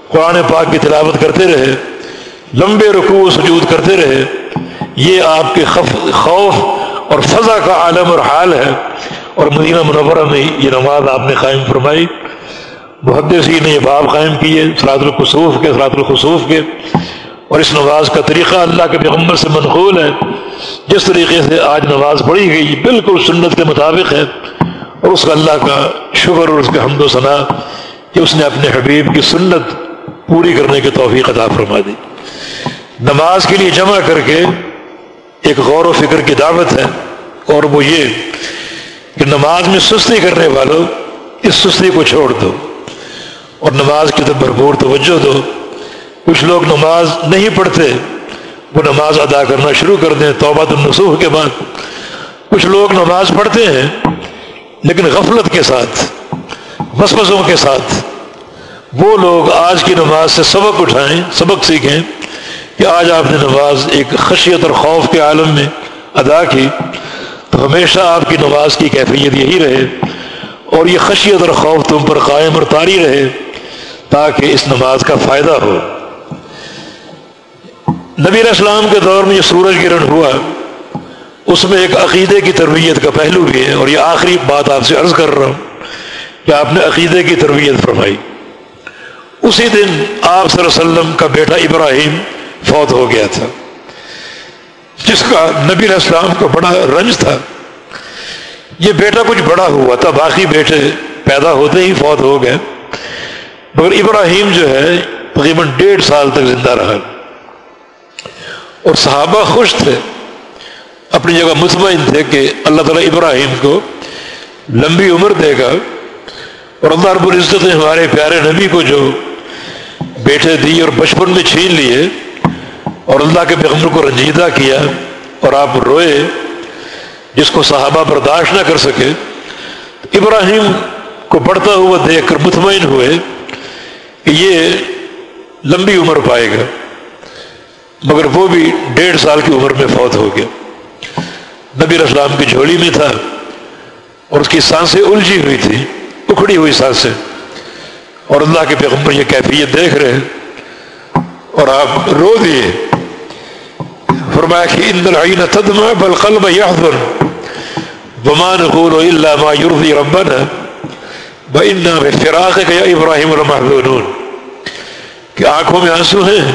B: قرآن پاک کی تلاوت کرتے رہے، لمبے رکوع سجود کرتے رہے۔ یہ آپ کے خوف اور فضا کا عالم اور حال ہے۔ اور مدینہ منورہ میں یہ نماز آپ نے قائم فرمائی۔ محدثی نے یہ باب قائم کیے سرات القصوف کے سرات الخصوف کے۔ اور اس نماز کا طریقہ اللہ کے پیغمبر سے منقول ہے۔ جس طریقے سے آج نماز پڑھی گئی، بالکل سنت کے مطابق ہے۔ اور اس کا اللہ کا شکر اور اس کا حمد و ثناء کہ اس نے اپنے حبیب کی سنت پوری کرنے کی توفیق عطا فرما دی۔ نماز کے لیے جمع کر کے ایک غور و فکر کی دعوت ہے۔ اور وہ یہ کہ نماز میں سستی کرنے والوں، اس سستی کو چھوڑ دو۔ اور نماز کی طرف بھرپور توجہ دو۔ کچھ لوگ نماز نہیں پڑھتے، وہ نماز ادا کرنا شروع کر دیں توبہ النسوح کے بعد۔ کچھ لوگ نماز پڑھتے ہیں، لیکن غفلت کے ساتھ مسمزوں کے ساتھ۔ وہ لوگ آج کی نماز سے سبق اٹھائیں، سبق سیکھیں کہ آج آپ نے نماز ایک خشیت اور خوف کے عالم میں ادا کی۔ تو ہمیشہ آپ کی نماز کی کیفیت یہی رہے اور یہ خشیت اور خوف تم پر قائم اور طاری رہے۔ تاکہ اس نماز کا فائدہ ہو۔ نبی اسلام کے دور میں یہ سورج گرہن ہوا، اس میں ایک عقیدے کی تربیت کا پہلو بھی ہے اور یہ آخری بات آپ سے عرض کر رہا ہوں کہ آپ نے عقیدے کی تربیت فرمائی۔ اسی دن آپ صلی اللہ علیہ وسلم کا بیٹا ابراہیم فوت ہو گیا تھا، جس کا نبی علیہ السلام کا بڑا رنج تھا۔ یہ بیٹا کچھ بڑا ہوا تھا، باقی بیٹے پیدا ہوتے ہی فوت ہو گئے۔ مگر ابراہیم جو ہے، تقریباً ڈیڑھ سال تک زندہ رہا۔ اور صحابہ خوش تھے۔ اپنی جگہ مطمئن تھے کہ اللہ تعالیٰ ابراہیم کو لمبی عمر دے گا۔ اور اللہ رب العزت نے ہمارے پیارے نبی کو جو بیٹے دی اور بچپن میں چھین لیے اور اللہ کے پیغمبر کو رنجیدہ کیا اور آپ روئے، جس کو صحابہ برداشت نہ کر سکے ابراہیم کو بڑھتا ہوا دیکھ کر مطمئن ہوئے۔ کہ یہ لمبی عمر پائے گا، مگر وہ بھی ڈیڑھ سال کی عمر میں فوت ہو گیا۔ نبی اسلام کی جھولی میں تھا اور اس کی سانسیں الجھی ہوئی تھی اکھڑی ہوئی سانسیں۔ اور اللہ کے پیغمبر یہ کیفیت دیکھ رہے اور آپ رو دیے فرمایا کہ ان العین تدمع بل قلب وما نقول الا ما يرضي ربنا۔ وانا بفراقك يا ابراہیم لمحزونون کہ آنکھوں میں آنسو ہیں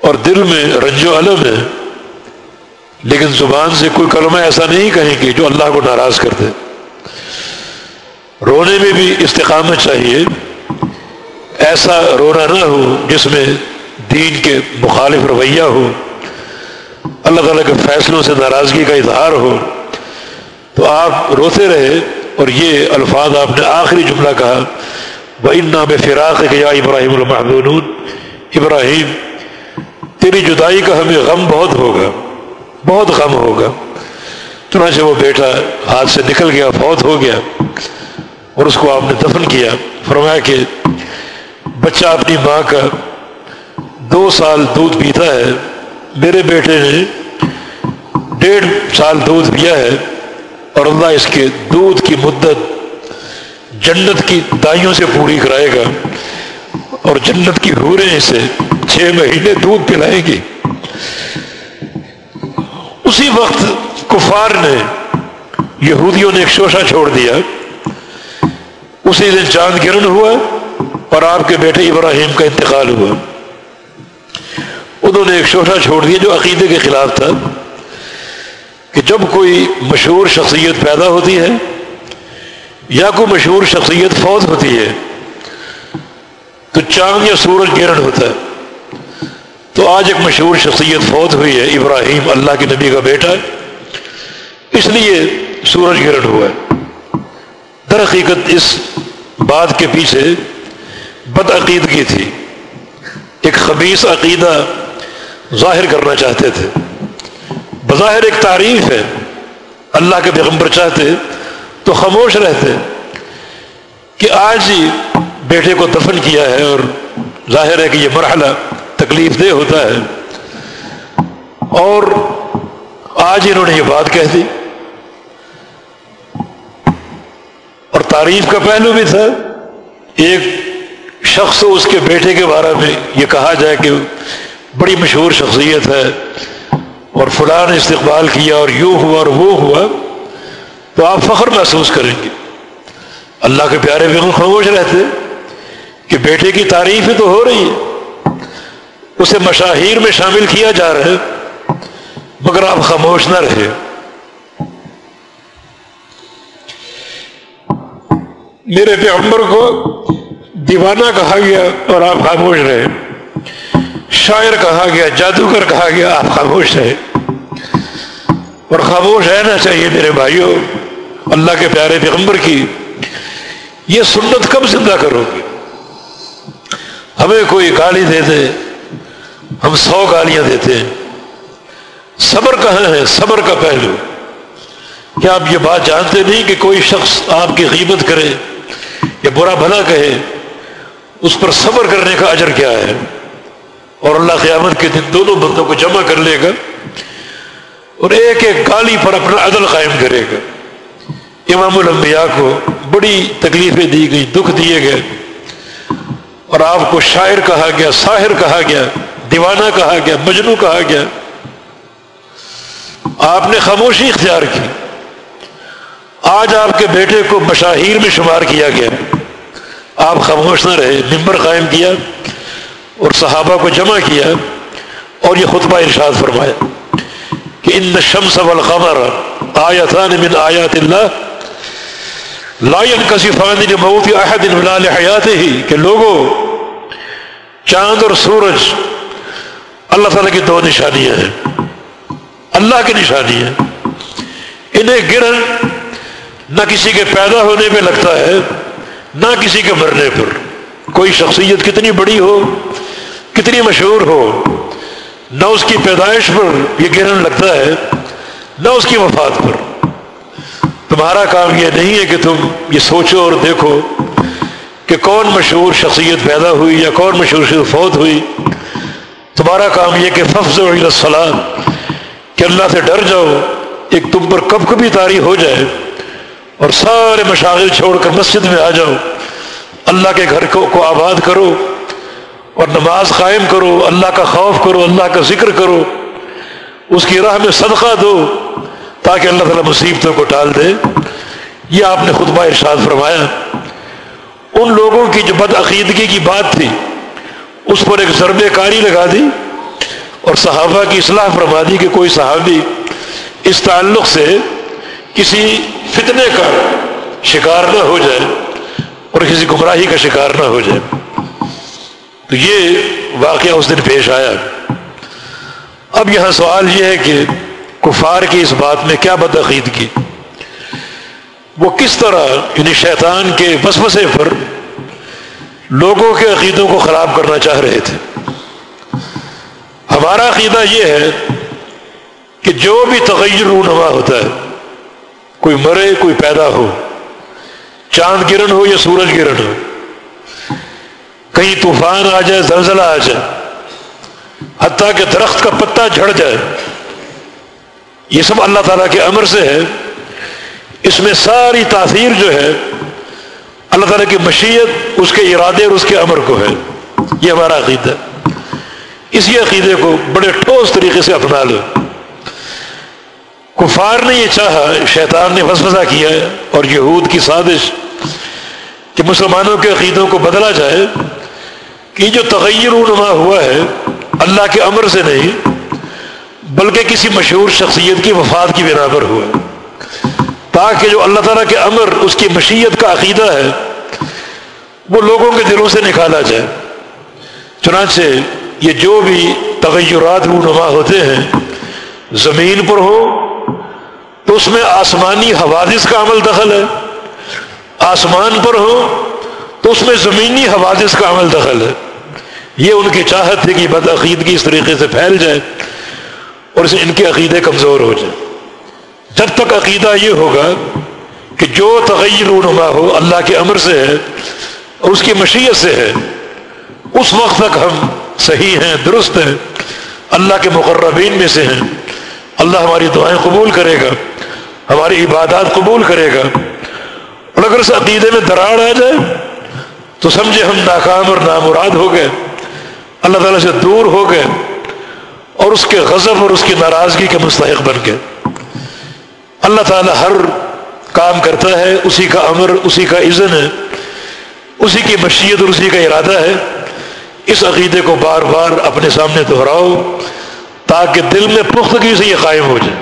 B: اور دل میں رنج و علم ہے، لیکن زبان سے کوئی کلمہ ایسا نہیں کہیں گے جو اللہ کو ناراض کر دے۔ رونے میں بھی استقامت چاہیے، ایسا رونا نہ ہو جس میں دین کے مخالف رویہ ہو، اللہ تعالیٰ کے فیصلوں سے ناراضگی کا اظہار ہو۔ تو آپ روتے رہے اور یہ الفاظ آپ نے آخری جملہ کہا وہ نام فراق کہ یا ابراہیم المحدود ابراہیم تیری جدائی کا ہمیں غم بہت ہوگا، بہت غم ہوگا۔ چنانچہ وہ بیٹا ہاتھ سے نکل گیا، فوت ہو گیا اور اس کو آپ نے دفن کیا۔ فرمایا کہ بچہ اپنی ماں کا دو سال دودھ پیتا ہے، میرے بیٹے نے ڈیڑھ سال دودھ پیا ہے۔ اور اللہ اس کے دودھ کی مدت جنت کی دائیوں سے پوری کرائے گا اور جنت کی حوریں اسے چھ مہینے دودھ پلائیں گی۔ اسی وقت کفار نے یہودیوں نے ایک شوشہ چھوڑ دیا۔ اسی دن چاند گرن ہوا اور آپ کے بیٹے ابراہیم کا انتقال ہوا۔ انہوں نے ایک شوشہ چھوڑ دیا جو عقیدے کے خلاف تھا۔ کہ جب کوئی مشہور شخصیت پیدا ہوتی ہے یا کوئی مشہور شخصیت فوت ہوتی ہے، تو چاند یا سورج گرہن ہوتا ہے۔ تو آج ایک مشہور شخصیت فوت ہوئی ہے، ابراہیم، اللہ کے نبی کا بیٹا ہے۔ اس لیے سورج گرہن ہوا ہے۔ در حقیقت اس بات کے پیچھے بد عقیدگی تھی۔ ایک خبیص عقیدہ ظاہر کرنا چاہتے تھے۔ بظاہر ایک تعریف ہے، اللہ کے پیغمبر چاہتے تو خاموش رہتے کہ آج ہی بیٹے کو دفن کیا ہے اور ظاہر ہے کہ یہ مرحلہ تکلیف دہ ہوتا ہے۔ اور آج انہوں نے یہ بات کہہ دی۔ اور تعریف کا پہلو بھی تھا۔ ایک شخص اس کے بیٹے کے بارے میں یہ کہا جائے کہ بڑی مشہور شخصیت ہے۔ اور فلاں نے استقبال کیا اور یوں ہوا اور وہ ہوا، تو آپ فخر محسوس کریں گے۔ اللہ کے پیارے بھی خاموش رہتے کہ بیٹے کی تعریف ہی تو ہو رہی ہے۔ اسے مشاہیر میں شامل کیا جا رہا ہے، مگر آپ خاموش نہ رہے۔ میرے پیغمبر کو دیوانہ کہا گیا اور آپ خاموش رہے۔ شاعر کہا گیا، جادوگر کہا گیا، آپ خاموش رہے۔ اور خاموش رہنا چاہیے میرے بھائیوں اللہ کے پیارے پیغمبر کی، یہ سنت کب زندہ کرو گے؟ ہمیں کوئی گالی دے دے، ہم سو گالیاں دیتے ہیں۔ صبر کہاں ہے؟ صبر کا پہلو۔ کیا آپ یہ بات جانتے نہیں کہ کوئی شخص آپ کی غیبت کرے، یا برا بھلا کہے، اس پر صبر کرنے کا اجر کیا ہے؟ اور اللہ قیامت کے دن دونوں بندوں کو جمع کر لے گا۔ اور ایک ایک گالی پر اپنا عدل قائم کرے گا۔ امام الانبیاء کو بڑی تکلیفیں دی گئی، دکھ دیے گئے۔ اور آپ کو شاعر کہا گیا، ساحر کہا گیا، دیوانہ کہا گیا، مجنو کہا گیا۔ آپ نے خاموشی اختیار کی۔ آج آپ کے بیٹے کو مشاہیر میں شمار کیا گیا۔ آپ خاموش نہ رہے، ممبر قائم کیا اور صحابہ کو جمع کیا اور یہ خطبہ ارشاد فرمایا۔ کہ ان شمس والقمر آیتان من آیات اللہ لائن کسی موت احد بلال حیات ہی کہ لوگوں، چاند اور سورج، اللہ تعالیٰ کی دو نشانیاں ہیں۔ اللہ کی نشانی ہے انہیں گرن نہ کسی کے پیدا ہونے پہ لگتا ہے، نہ کسی کے مرنے پر۔ کوئی شخصیت کتنی بڑی ہو، کتنی مشہور ہو نہ اس کی پیدائش پر یہ گرہن لگتا ہے، نہ اس کی وفات پر۔ تمہارا کام یہ نہیں ہے کہ تم یہ سوچو اور دیکھو کہ کون مشہور شخصیت پیدا ہوئی یا کون مشہور شخصیت فوت ہوئی۔ تمہارا کام یہ کہ ففظ و السلام، کہ اللہ سے ڈر جاؤ، ایک تم پر کب کبھی تاری ہو جائے اور سارے مشاغل چھوڑ کر مسجد میں آ جاؤ۔ اللہ کے گھر کو کو آباد کرو۔ اور نماز قائم کرو، اللہ کا خوف کرو، اللہ کا ذکر کرو، اس کی راہ میں صدقہ دو، تاکہ اللہ تعالیٰ مصیبتوں کو ٹال دے۔ یہ آپ نے خطبہ ارشاد فرمایا۔ ان لوگوں کی جو بدعقیدگی کی بات تھی، اس پر ایک ضرب کاری لگا دی اور صحابہ کی اصلاح فرما دی کہ کوئی صحابی اس تعلق سے کسی فتنے کا شکار نہ ہو جائے اور کسی گمراہی کا شکار نہ ہو جائے۔ تو یہ واقعہ اس دن پیش آیا۔ اب یہاں سوال یہ ہے کہ کفار کی اس بات میں کیا بدعقید کی؟ وہ کس طرح یعنی شیطان کے وسوسے پر لوگوں کے عقیدوں کو خراب کرنا چاہ رہے تھے؟ ہمارا عقیدہ یہ ہے کہ جو بھی تغیر رونما ہوتا ہے، کوئی مرے، کوئی پیدا ہو، چاند گرن ہو یا سورج گرن ہو کہیں طوفان آ جائے، زلزلہ آ جائے، حتیٰ کہ درخت کا پتا جھڑ جائے۔ یہ سب اللہ تعالیٰ کے امر سے ہے۔ اس میں ساری تاثیر جو ہے، اللہ تعالیٰ کی مشیت، اس کے ارادے اور اس کے امر کو ہے۔ یہ ہمارا عقیدہ۔ اسی عقیدے کو بڑے ٹھوس طریقے سے اپنا لو۔ کفار نے یہ چاہا، شیطان نے وسوسہ کیا ہے اور یہود کی سازش کہ مسلمانوں کے عقیدوں کو بدلا جائے۔ کہ جو تغیر نما ہوا ہے، اللہ کے امر سے نہیں، بلکہ کسی مشہور شخصیت کی وفات کی بنا پر ہوا تاکہ جو اللہ تعالیٰ کے امر، اس کی مشیت کا عقیدہ ہے، وہ لوگوں کے دلوں سے نکالا جائے۔ چنانچہ یہ جو بھی تغیرات رونما ہوتے ہیں، زمین پر ہو، تو اس میں آسمانی حوادث کا عمل دخل ہے۔ آسمان پر ہو، تو اس میں زمینی حوادث کا عمل دخل ہے۔ یہ ان کی چاہت ہے کہ بدعقیدگی اس طریقے سے پھیل جائے اور اسے ان کے عقیدے کمزور ہو جائے۔ جب تک عقیدہ یہ ہوگا کہ جو تغیر رونما ہو اللہ کے امر سے ہے اور اس کی مشیت سے ہے، اس وقت تک ہم صحیح ہیں، درست ہیں، اللہ کے مقربین میں سے ہیں۔ اللہ ہماری دعائیں قبول کرے گا، ہماری عبادات قبول کرے گا۔ اور اگر اس عقیدے میں دراڑ آ جائے تو سمجھے ہم ناکام اور نامراد ہو گئے۔ اللہ تعالیٰ سے دور ہو گئے اور اس کے غضب اور اس کی ناراضگی کے مستحق بن گئے۔ اللہ تعالیٰ ہر کام کرتا ہے، اسی کا امر، اسی کا عزن ہے، اسی کی مشیت اور اسی کا ارادہ ہے۔ اس عقیدے کو بار بار اپنے سامنے دہراؤ تاکہ دل میں پختگی سے یہ قائم ہو جائے۔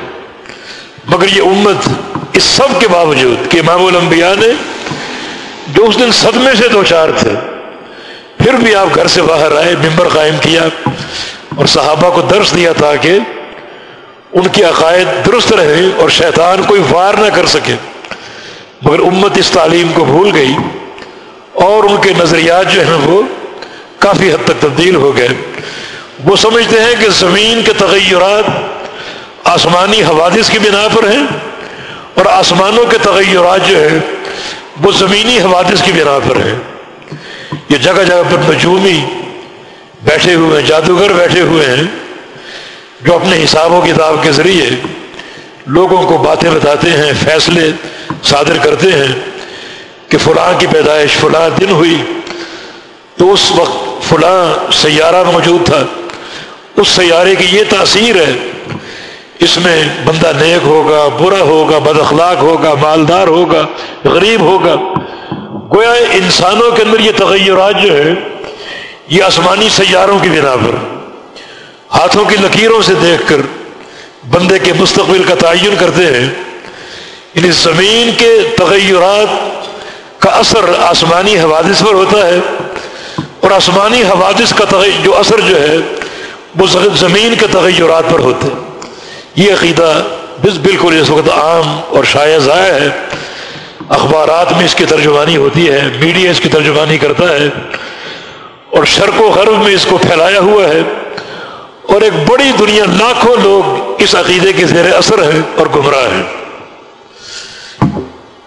B: مگر یہ امت اس سب کے باوجود کہ امام الانبیاء نے جو اس دن صدمے سے دو چار تھے پھر بھی آپ گھر سے باہر آئے، ممبر قائم کیا اور صحابہ کو درس دیا تھا کہ ان کی عقائد درست رہے اور شیطان کوئی وار نہ کر سکے۔ مگر امت اس تعلیم کو بھول گئی اور ان کے نظریات جو ہیں وہ کافی حد تک تبدیل ہو گئے۔ وہ سمجھتے ہیں کہ زمین کے تغیرات آسمانی حوادث کی بنا پر ہیں اور آسمانوں کے تغیرات جو ہیں وہ زمینی حوادث کی بنا پر ہیں۔ یہ جگہ جگہ پر نجومی بیٹھے ہوئے ہیں، جادوگر بیٹھے ہوئے ہیں، جو اپنے حساب و کتاب کے ذریعے لوگوں کو باتیں بتاتے ہیں، فیصلے صادر کرتے ہیں کہ فلاں کی پیدائش، فلاں دن ہوئی تو اس وقت فلاں سیارہ موجود تھا۔ اس سیارے کی یہ تاثیر ہے، اس میں بندہ نیک ہوگا، برا ہوگا، بد اخلاق ہوگا، مالدار ہوگا، غریب ہوگا۔ گویا انسانوں کے اندر یہ تغیرات جو ہے یہ آسمانی سیاروں کی بنا پر، ہاتھوں کی لکیروں سے دیکھ کر بندے کے مستقبل کا تعین کرتے ہیں یعنی زمین کے تغیرات کا اثر آسمانی حوادث پر ہوتا ہے اور آسمانی حوادث کا جو اثر جو ہے، وہ زمین کے تغیرات پر ہوتے ہیں۔ یہ عقیدہ بالکل اس وقت عام اور شائع ضائع ہے۔ اخبارات میں اس کی ترجمانی ہوتی ہے، میڈیا اس کی ترجمانی کرتا ہے، اور شرق و غرب میں اس کو پھیلایا ہوا ہے، اور ایک بڑی دنیا، لاکھوں لوگ اس عقیدے کے زیر اثر ہیں اور گمراہ ہیں۔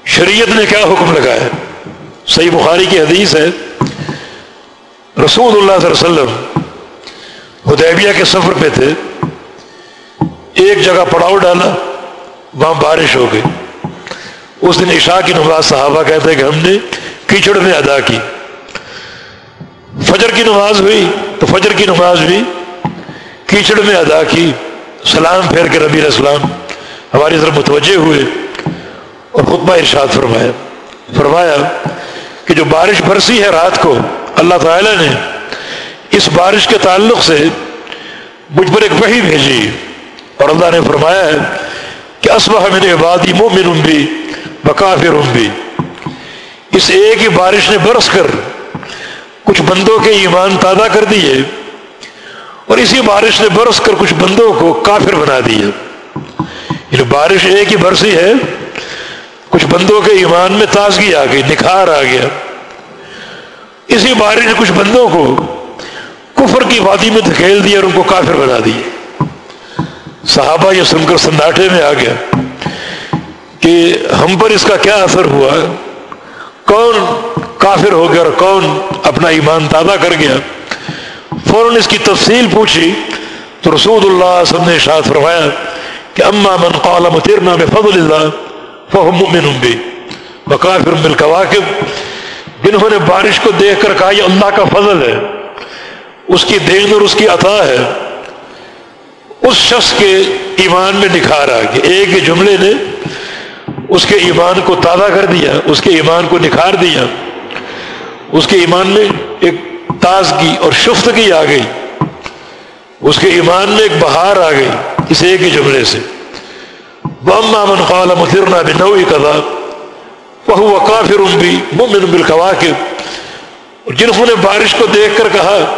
B: شریعت نے کیا حکم لگایا؟ ہے صحیح بخاری کی حدیث ہے، رسول اللہ صلی اللہ علیہ وسلم حدیبیہ کے سفر پہ تھے، ایک جگہ پڑاؤ ڈالا، وہاں بارش ہو گئی۔ اس دن عشاء کی نماز صحابہ کہتے کہ ہم نے کیچڑ میں ادا کی۔ فجر کی نماز ہوئی تو فجر کی نماز بھی کیچڑ میں ادا کی۔ سلام پھیر کے ربی السلام ہماری طرف متوجہ ہوئے اور خطبہ ارشاد فرمایا۔ فرمایا کہ جو بارش برسی ہے رات کو، اللہ تعالی نے اس بارش کے تعلق سے مجھ پر ایک وحی بھیجی۔ اور اللہ نے فرمایا ہے کہ اسبہ میرے عبادی مومن بھی بکافر بھی اس ایک ہی بارش نے برس کر کچھ بندوں کے ایمان تازہ کر دیے اور اسی بارش نے برس کر کچھ بندوں کو کافر بنا دیا یعنی بارش ایک ہی برسی ہے، کچھ بندوں کے ایمان میں تازگی آ گئی، نکھار آ گیا۔ اسی بارش نے کچھ بندوں کو کفر کی وادی میں دھکیل دیا اور ان کو کافر بنا دیا صحابہ یہ سن کر سناٹے میں آ گیا۔ کہ ہم پر اس کا کیا اثر ہوا؟ کون کافر ہو گیا اور کون اپنا ایمان تازہ کر گیا؟ فوراً اس کی تفصیل پوچھی تو رسول اللہ سب نے ارشاد فرمایا کہ اما من قال مترنا بفضل اللہ فهم مؤمن بھی وکافر بالکواکب، جنہوں نے بارش کو دیکھ کر کہا یہ اللہ کا فضل ہے، اس کی دین اور اس کی عطا ہے۔ اس شخص کے ایمان میں نکھار آ گیا۔ ایک جملے نے اس کے ایمان کو تازہ کر دیا، اس کے ایمان کو نکھار دیا۔ اس کے ایمان میں ایک تازگی اور شفتگی آ گئی۔ اس کے ایمان میں ایک بہار آ گئی اس ایک ہی جملے سے۔ من قال مترنا بنوئی قدا وہ کافر بھی ممن بالکوا کے جنہوں نے بارش کو دیکھ کر کہا،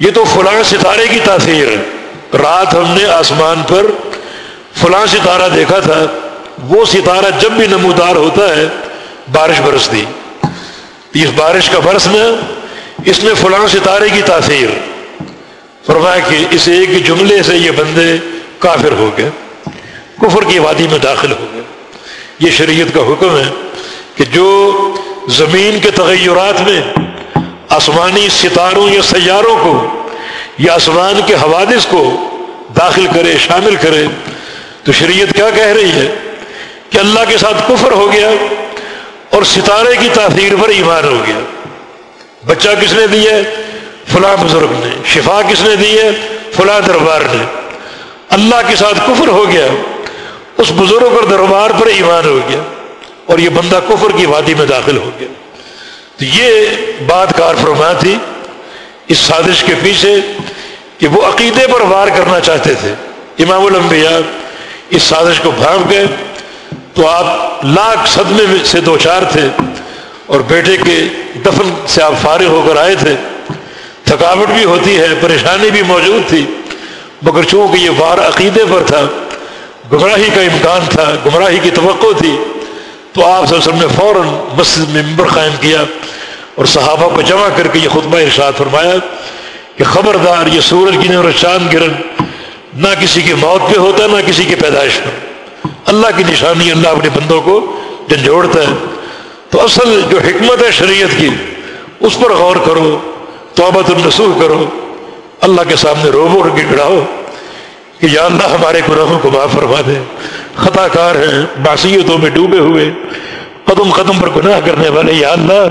B: یہ تو فلاں ستارے کی تاثیر ہے۔ رات ہم نے آسمان پر فلاں ستارہ دیکھا تھا۔ وہ ستارہ جب بھی نمودار ہوتا ہے، بارش برستی۔ اس بارش کا برسنا اس میں فلاں ستارے کی تاثیر۔ فرمایا کہ اس ایک جملے سے یہ بندے کافر ہو گئے، کفر کی وادی میں داخل ہو گئے۔ یہ شریعت کا حکم ہے کہ جو زمین کے تغیرات میں آسمانی ستاروں یا سیاروں کو یا آسمان کے حوادث کو داخل کرے، شامل کرے، تو شریعت کیا کہہ رہی ہے؟ کہ اللہ کے ساتھ کفر ہو گیا اور ستارے کی تاثیر پر ایمان ہو گیا۔ بچہ کس نے دی ہے؟ فلاں بزرگ نے۔ شفا کس نے دی ہے؟ فلاں دربار نے۔ اللہ کے ساتھ کفر ہو گیا، اس بزرگ اور دربار پر ایمان ہو گیا اور یہ بندہ کفر کی وادی میں داخل ہو گیا۔ تو یہ بات کار فرما تھی اس سازش کے پیچھے کہ وہ عقیدے پر وار کرنا چاہتے تھے۔ امام الانبیاء اس سازش کو بھانپ گئے۔ تو آپ لاکھ صدمے سے دو چار تھے اور بیٹے کے دفن سے آپ فارغ ہو کر آئے تھے۔ تھکاوٹ بھی ہوتی ہے، پریشانی بھی موجود تھی، مگر چونکہ یہ وار عقیدے پر تھا، گمراہی کا امکان تھا، گمراہی کی توقع تھی، تو آپ سب نے فوراً مسجد میں ممبر قائم کیا اور صحابہ کو جمع کر کے یہ خطبہ ارشاد فرمایا کہ خبردار، یہ سورج گرن اور چاند گرن نہ کسی کی موت پہ ہوتا، نہ کسی کی پیدائش پر۔ اللہ کی نشانی اللہ اپنے بندوں کو جھنجھوڑتا ہے۔ تو اصل جو حکمت ہے شریعت کی، اس پر غور کرو، توبت النسوخ کرو۔ اللہ کے سامنے روبو اور گڑاؤ کہ یا اللہ ہمارے گناہوں کو معاف فرما دے۔ خطا کار ہیں، معصیتوں میں ڈوبے ہوئے۔ قدم قدم پر گناہ کرنے والے، یا اللہ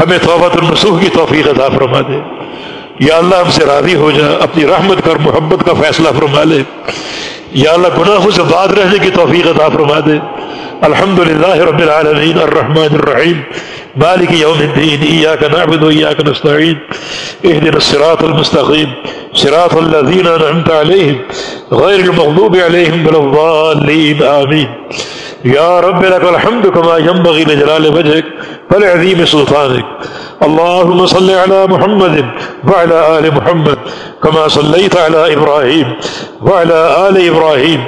B: ہمیں توبت النسوخ کی توفیق عطا فرما دے۔ یا اللہ ہم سے راضی ہو جا، اپنی رحمت کر محبت کا فیصلہ فرما لے۔ یا اللہ، گناہوں سے بعد رہنے کی توفیق عطا فرما دے. الحمد للہ رب العالمین الرحمن الرحیم. مالك يوم الدين إياك نعبد وإياك نستعين اهدنا الصراط المستقيم صراط الذين أنعمت عليهم غير المغضوب عليهم ولا الضالين آمين يا رب لك الحمد كما ينبغي لجلال وجهك فلعظيم سلطانك اللهم صل على محمد وعلى آل محمد كما صليت على إبراهيم وعلى آل إبراهيم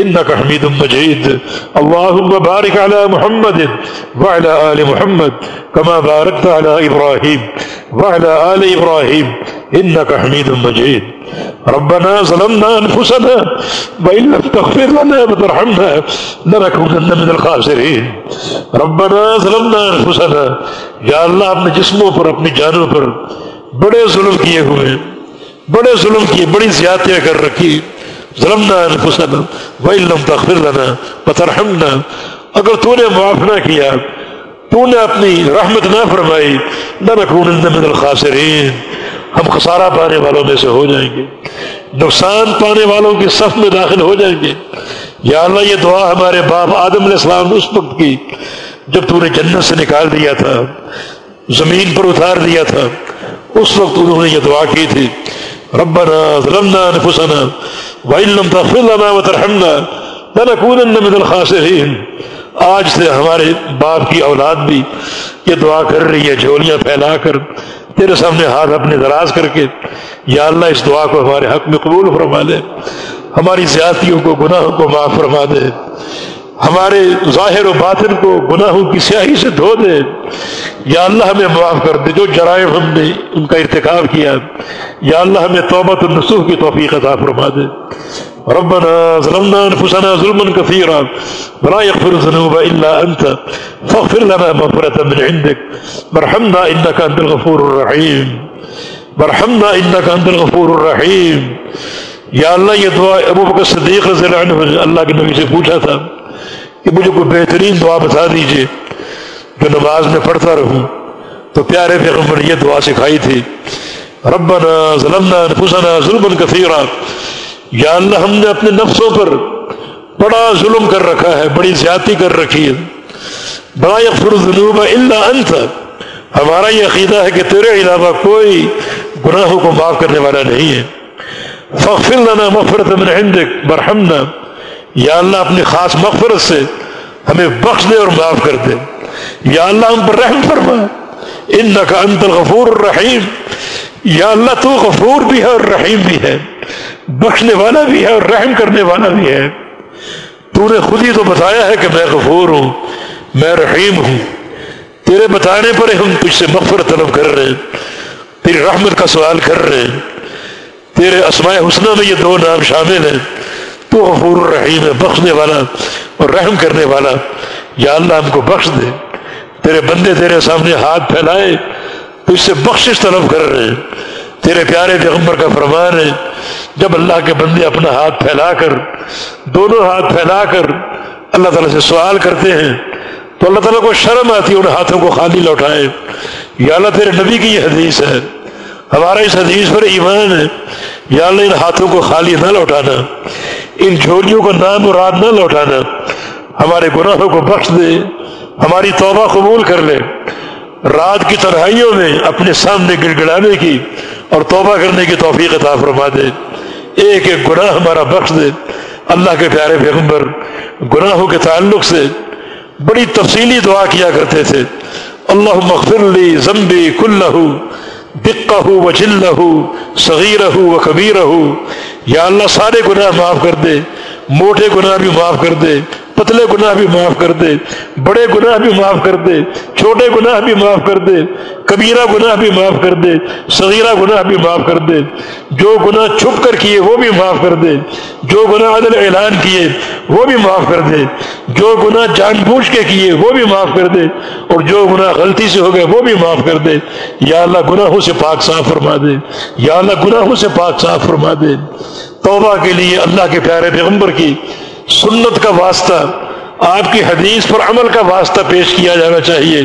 B: إنك حميد مجيد. اللهم بارك على محمد وعلى آل محمد كما باركت على إبراهيم وعلى آل إبراهيم إنك حميد مجيد. ربنا ظلمنا أنفسنا وإن لم تغفر لنا وترحمنا لنكونن من الخاسرين. ربنا ظلمنا أنفسنا. یا اللہ اپنے جسموں پر، اپنی جانوں پر بڑے ظلم کیے ہوئے، بڑے ظلم کیے، بڑی زیادتیاں کر رکھی۔ ظلمنا انفسنا، وإن لم تغفر لنا وترحمنا۔ اگر تو نے معاف نہ کیا، تو نے اپنی رحمت نہ فرمائی لنكونن من الخاسرین۔ ہم خسارہ پانے والوں میں سے ہو جائیں گے، نقصان پانے والوں کی صف میں داخل ہو جائیں گے۔ یا اللہ، یہ دعا ہمارے باپ آدم علیہ السلام اس وقت کی، جب تو نے جنت سے نکال دیا تھا، زمین پر اتار دیا تھا۔ اس وقت انہوں نے یہ دعا کی تھی۔ ربنا ظلمنا انفسنا وإن لم تغفر لنا وترحمنا لنكونن من الخاسرين۔ آج سے ہمارے باپ کی اولاد بھی یہ دعا کر رہی ہے، جھولیاں پھیلا کر، تیرے سامنے ہاتھ اپنے دراز کر کے۔ یا اللہ، اس دعا کو ہمارے حق میں قبول فرما دے۔ ہماری زیادتیوں کو، گناہوں کو معاف فرما دے۔ ہمارے ظاہر و باطن کو گناہوں کی سیاہی سے دھو دے۔ یا اللہ ہمیں معاف کر دے، جو جرائم ہم نے ان کا ارتکاب کیا، یا اللہ ہمیں توبت النسوح کی توفیق عطا فرما دے۔ ربنا ظلمنا انفسنا ظلما كثيرا ولا يغفر الذنوب الا انت، فاغفر لنا مغفرة من عندك وارحمنا انك انت الغفور الرحيم وارحمنا انك انت الغفور الرحيم یا اللہ یہ دعا ابو بکر صدیق رضی اللہ عنہ اللہ کے نبی سے پوچھا تھا کہ مجھے کوئی بہترین دعا بتا دیجیے جو نماز میں پڑھتا رہوں۔ تو پیارے پیغمبر، یہ دعا سکھائی تھی۔ ربنا ظلمنا انفسنا ظلم کثیرا۔ یا اللہ، ہم نے اپنے نفسوں پر بڑا ظلم کر رکھا ہے، بڑی زیادتی کر رکھی ہے۔ بڑا یغفر الذنوب الا انت۔ ہمارا یہ عقیدہ ہے کہ تیرے علاوہ کوئی گناہوں کو معاف کرنے والا نہیں ہے۔ فخر لنا مغفرت من عندك برحمنا۔ یا اللہ اپنی خاص مغفرت سے ہمیں بخش دے اور معاف کر دے۔ یا اللہ ہم پر رحم فرما۔ ان کا انت الغفور الرحیم۔ یا اللہ تو غفور بھی ہے اور رحیم بھی ہے۔ بخشنے والا بھی ہے اور رحم کرنے والا بھی ہے۔ تو نے خود ہی تو بتایا ہے کہ میں غفور ہوں، میں رحیم ہوں۔ تیرے بتانے پر ہم تجھ سے مغفرت طلب کر رہے ہیں۔ تیری رحمت کا سوال کر رہے ہیں۔ تیرے اسماء حسنہ میں یہ دو نام شامل ہیں۔ تو غفور الرحیم ہے، بخشنے والا اور رحم کرنے والا۔ یا اللہ ہم کو بخش دے۔ تیرے بندے تیرے سامنے ہاتھ پھیلائے تو اس سے بخشش طلب کر رہے ہیں۔ تیرے پیارے پیغمبر کا فرمان ہے، جب اللہ کے بندے اپنا ہاتھ پھیلا کر، دونوں ہاتھ پھیلا کر اللہ تعالیٰ سے سوال کرتے ہیں، تو اللہ تعالیٰ کو شرم آتی ہے، ان ہاتھوں کو خالی لوٹائے۔ یا اللہ تیرے نبی کی یہ حدیث ہے۔ ہمارا اس حدیث پر ایمان ہے۔ یا اللہ ان ہاتھوں کو خالی نہ لوٹانا، ان جھولیوں کو نام مراد نہ لوٹانا، ہمارے گناہوں کو بخش دے، ہماری توبہ قبول کر لے۔ رات کی تنہائیوں میں اپنے سامنے گڑ گڑانے کی اور توبہ کرنے کی توفیق عطا فرما دے۔ ایک ایک گناہ ہمارا بخش دے۔ اللہ کے پیارے پیغمبر، گناہوں کے تعلق سے بڑی تفصیلی دعا کیا کرتے تھے۔ اللہ مغفر لی زمبی کلہ دقہ و جلہ صغیرہ و کبیرہ یا اللہ سارے گناہ معاف کر دے، موٹے گناہ بھی معاف کر دے۔ پتلے گناہ بھی معاف کر دے، بڑے گناہ بھی معاف کر دے، چھوٹے گناہ بھی معاف کر دے، کبیرہ گناہ بھی معاف کر دے، صغیرہ گناہ بھی معاف کر دے۔ جو گناہ چھپ کر کیے، وہ بھی معاف کر دے۔ جو گناہ عدل اعلان کیے، وہ بھی معاف کر دے۔ جو گناہ جان بوجھ کے کیے، وہ بھی معاف کر دے۔ اور جو گناہ غلطی سے ہو گئے، وہ بھی معاف کر دے۔ یا اللہ گناہوں سے پاک صاف فرما دے۔ یا اللہ گناہوں سے پاک صاف فرما دے۔ توبہ کے لیے اللہ کے پیارے پیغمبر کی سنت کا واسطہ، آپ کی حدیث پر عمل کا واسطہ پیش کیا جانا چاہیے۔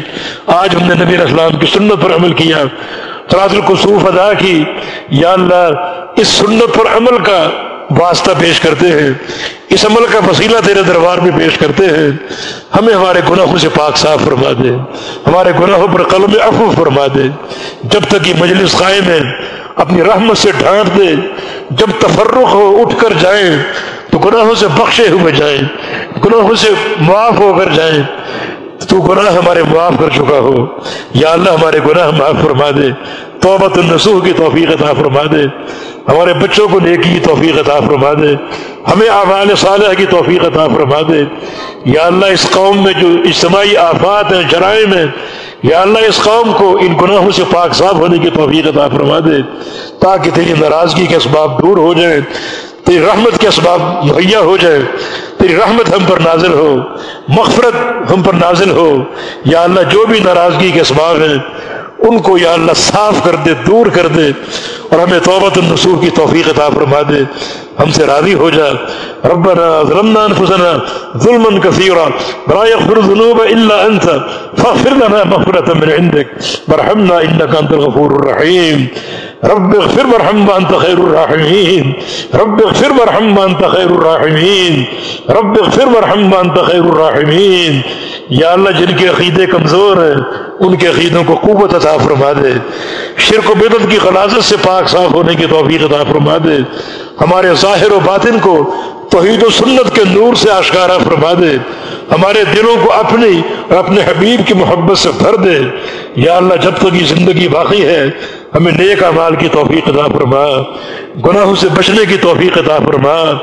B: آج ہم نے نبی اسلام کی سنت پر عمل کیا۔ تراز القصوف ادا کی۔ یا اللہ، اس سنت پر عمل کا واسطہ پیش کرتے ہیں۔ اس عمل کا وسیلہ تیرے دربار میں پیش کرتے ہیں۔ ہمیں ہمارے گناہوں سے پاک صاف فرما دے۔ ہمارے گناہوں پر قلم افو فرما دے۔ جب تک یہ مجلس قائم ہے، اپنی رحمت سے ڈھانٹ دے۔ جب تفرق ہو، اٹھ کر جائیں تو گناہوں سے بخشے ہوئے جائیں گناہوں سے معاف ہو کر جائیں تو گناہ ہمارے معاف کر چکا ہو۔ یا اللہ ہمارے گناہ معاف فرما دے۔ توبت النسوح کی توفیق عطا فرما دے۔ ہمارے بچوں کو نیکی کی توفیق عطا فرما دے۔ ہمیں اعمال صالح کی توفیق عطا فرما دے۔ یا اللہ اس قوم میں جو اجتماعی آفات ہیں، جرائم ہیں، یا اللہ اس قوم کو ان گناہوں سے پاک صاف ہونے کی توفیق عطا فرما دے۔ تاکہ تیری ناراضگی کے اسباب دور ہو جائیں۔ تیری رحمت کے اسباب مہیا ہو جائے، تیری رحمت ہم پر نازل ہو، مغفرت ہم پر نازل ہو۔ یا اللہ، جو بھی ناراضگی کے اسباب ہیں ان کو یا اللہ صاف کر دے، دور کر دے اور ہمیں توبت النسوح کی توفیق عطا فرما دے۔ ہم سے راضی ہو جا۔ ربنا ظلمنا انفسنا ظلما كثيرا لا يغفر الذنوب الا انت فاغفر لنا مغفرة من عندك وارحمنا انك انت الغفور الرحيم رب اغفر وارحم وانت خير الراحمين رب اغفر وارحم وانت خير الراحمين رب اغفر وارحم وانت خير الراحمين یا اللہ جن کے عقیدے کمزور ہیں ان کے عقیدوں کو قوت عطا فرما دے۔ شرک و بدت کی خلاصت سے پاک صاف ہونے کی توفیق عطا فرما دے۔ ہمارے ظاہر و باطن کو توحید و سنت کے نور سے آشکارا فرما دے۔ ہمارے دلوں کو اپنی اور اپنے حبیب کی محبت سے بھر دے۔ یا اللہ، جب تک یہ زندگی باقی ہے، ہمیں نیک اعمال کی توفیق عطا فرما۔ گناہوں سے بچنے کی توفیق عطا فرما۔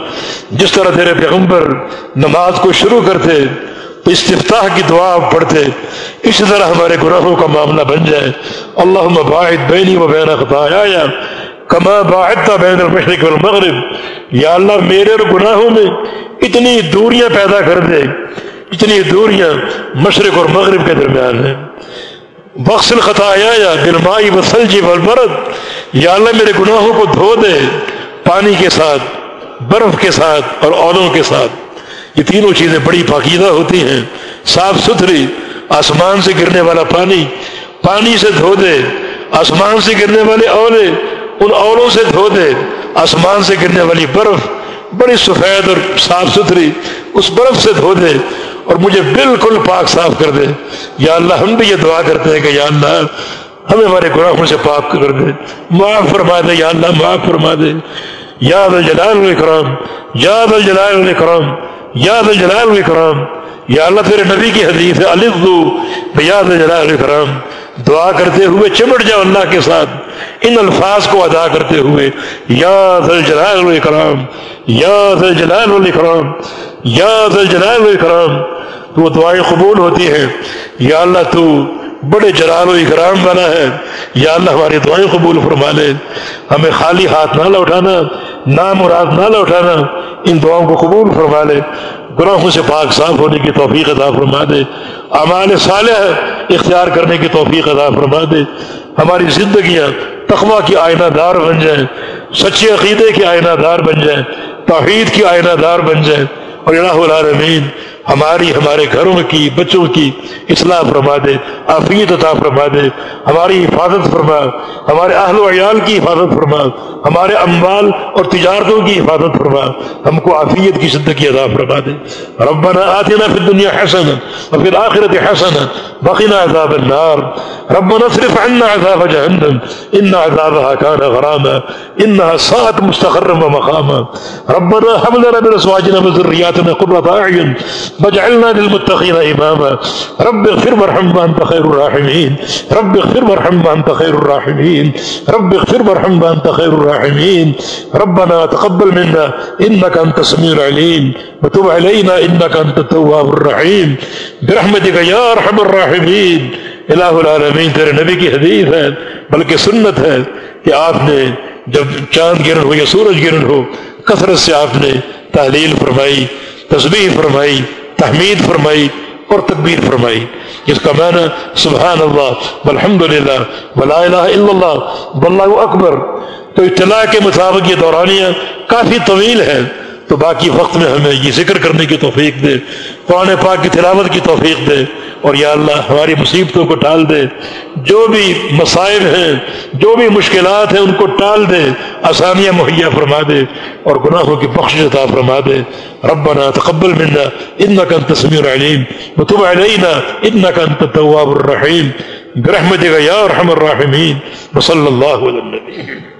B: جس طرح تیرے پیغمبر نماز کو شروع کرتے استفتاح کی دعا پڑھتے، اسی طرح ہمارے گناہوں کا معاملہ بن جائے۔ اللہ باعد بینی و بین خطایا کما باعدتا بین المشرق والمغرب۔ یا اللہ، میرے اور گناہوں میں اتنی دوریاں پیدا کر دے، اتنی دوریاں مشرق اور مغرب کے درمیان ہیں۔ بخش الخطایا یا بلمائی و سلجی والبرد یا اللہ، میرے گناہوں کو دھو دے، پانی کے ساتھ، برف کے ساتھ اور اولوں کے ساتھ۔ یہ تینوں چیزیں بڑی پاکیدہ ہوتی ہیں۔ صاف ستھری، آسمان سے گرنے والا پانی پانی سے دھو دے، آسمان سے گرنے والے اولے، ان اولوں سے دھو دے، آسمان سے گرنے والی برف، بڑی سفید اور صاف ستھری، اس برف سے دھو دے اور مجھے بالکل پاک صاف کر دے۔ یا اللہ، ہم بھی یہ دعا کرتے ہیں کہ یا اللہ ہمیں ہمارے گناہوں سے پاک کر دے۔ معاف فرما دے، یا اللہ، معاف فرما دے۔ یاد الجلال کرام یاد الجلال کرام یا جلال الکرام یا اللہ تیرے نبی کی حدیث ہے الف یاد جلال الکرام دعا کرتے ہوئے چمٹ جاؤ اللہ کے ساتھ۔ ان الفاظ کو ادا کرتے ہوئے، یا یاد الجلال الکرام یاد الجلال الکرام ذل جلال الکرام تو وہ دعائیں قبول ہوتی ہیں۔ یا اللہ تو بڑے جلال و اکرام والا ہے۔ یا اللہ ہماری دعائیں قبول فرما لے۔ ہمیں خالی ہاتھ نہ لوٹانا، نام مراد نہ لوٹانا، ان دعاؤں کو قبول فرما لے۔ گناہوں سے پاک صاف ہونے کی توفیق ادا فرما دے۔ امان صالح اختیار کرنے کی توفیق ادا فرما دے۔ ہماری زندگیاں تقوا کی آئینہ دار بن جائیں، سچے عقیدے کی آئینہ دار بن جائیں، توحید کی آئینہ دار بن جائیں۔ اور الہ العالمین ہماری ہمارے گھروں کی، بچوں کی اصلاح فرما دے آفیت عطا فرما دے، ہماری حفاظت فرما، ہمارے اہل و عیال کی حفاظت فرما، ہمارے اموال اور تجارتوں کی حفاظت فرما، ہم کو عافیت کی زندگی عطا فرما دے۔ ربنا آتنا فی الدنیا حسنا وفی الآخرت حسنا بقنا عذاب النار۔ ربنا صرف عنا عذاب جہنم، ان عذابها كان غراما انها ساعت مستقرا ومقاما ربنا حب من ازواجنا وذرياتنا قرة اعين واجعلنا للمتقين اماما رب اغفر وارحم وانت خير الراحمين. رب اغفر وارحم وانت خير الراحمين. رب اغفر وارحم وانت خير الراحمين. ربنا تقبل منا انك انت السميع العليم. وتب علينا انك انت التواب الرحيم. برحمتك يا ارحم الراحمين. الہ العالمین تیرے نبی کی حدیث ہے، بلکہ سنت ہے کہ آپ نے جب چاند گرن ہو یا سورج گرن ہو، کثرت سے آپ نے تحلیل فرمائی تصویر فرمائی تحمید فرمائی اور تکبیر فرمائی۔ جس کا معنی سبحان اللہ الحمد للہ بلا الہ الا اللہ بلّہ اکبر۔ تو اطلاع کے مطابق یہ دورانیہ کافی طویل ہے تو باقی وقت میں ہمیں یہ ذکر کرنے کی توفیق دے، قرآن پاک کی تلاوت کی توفیق دے، اور یا اللہ ہماری مصیبتوں کو ٹال دے، جو بھی مسائل ہیں، جو بھی مشکلات ہیں ان کو ٹال دے، آسانیاں مہیا فرما دے، اور گناہوں کی بخش عطا فرما دے۔ ربنا تقبل منا انك انت السميع العليم وتب علينا انك انت التواب الرحيم برحمتك يا ارحم الراحمين وصلى الله على النبي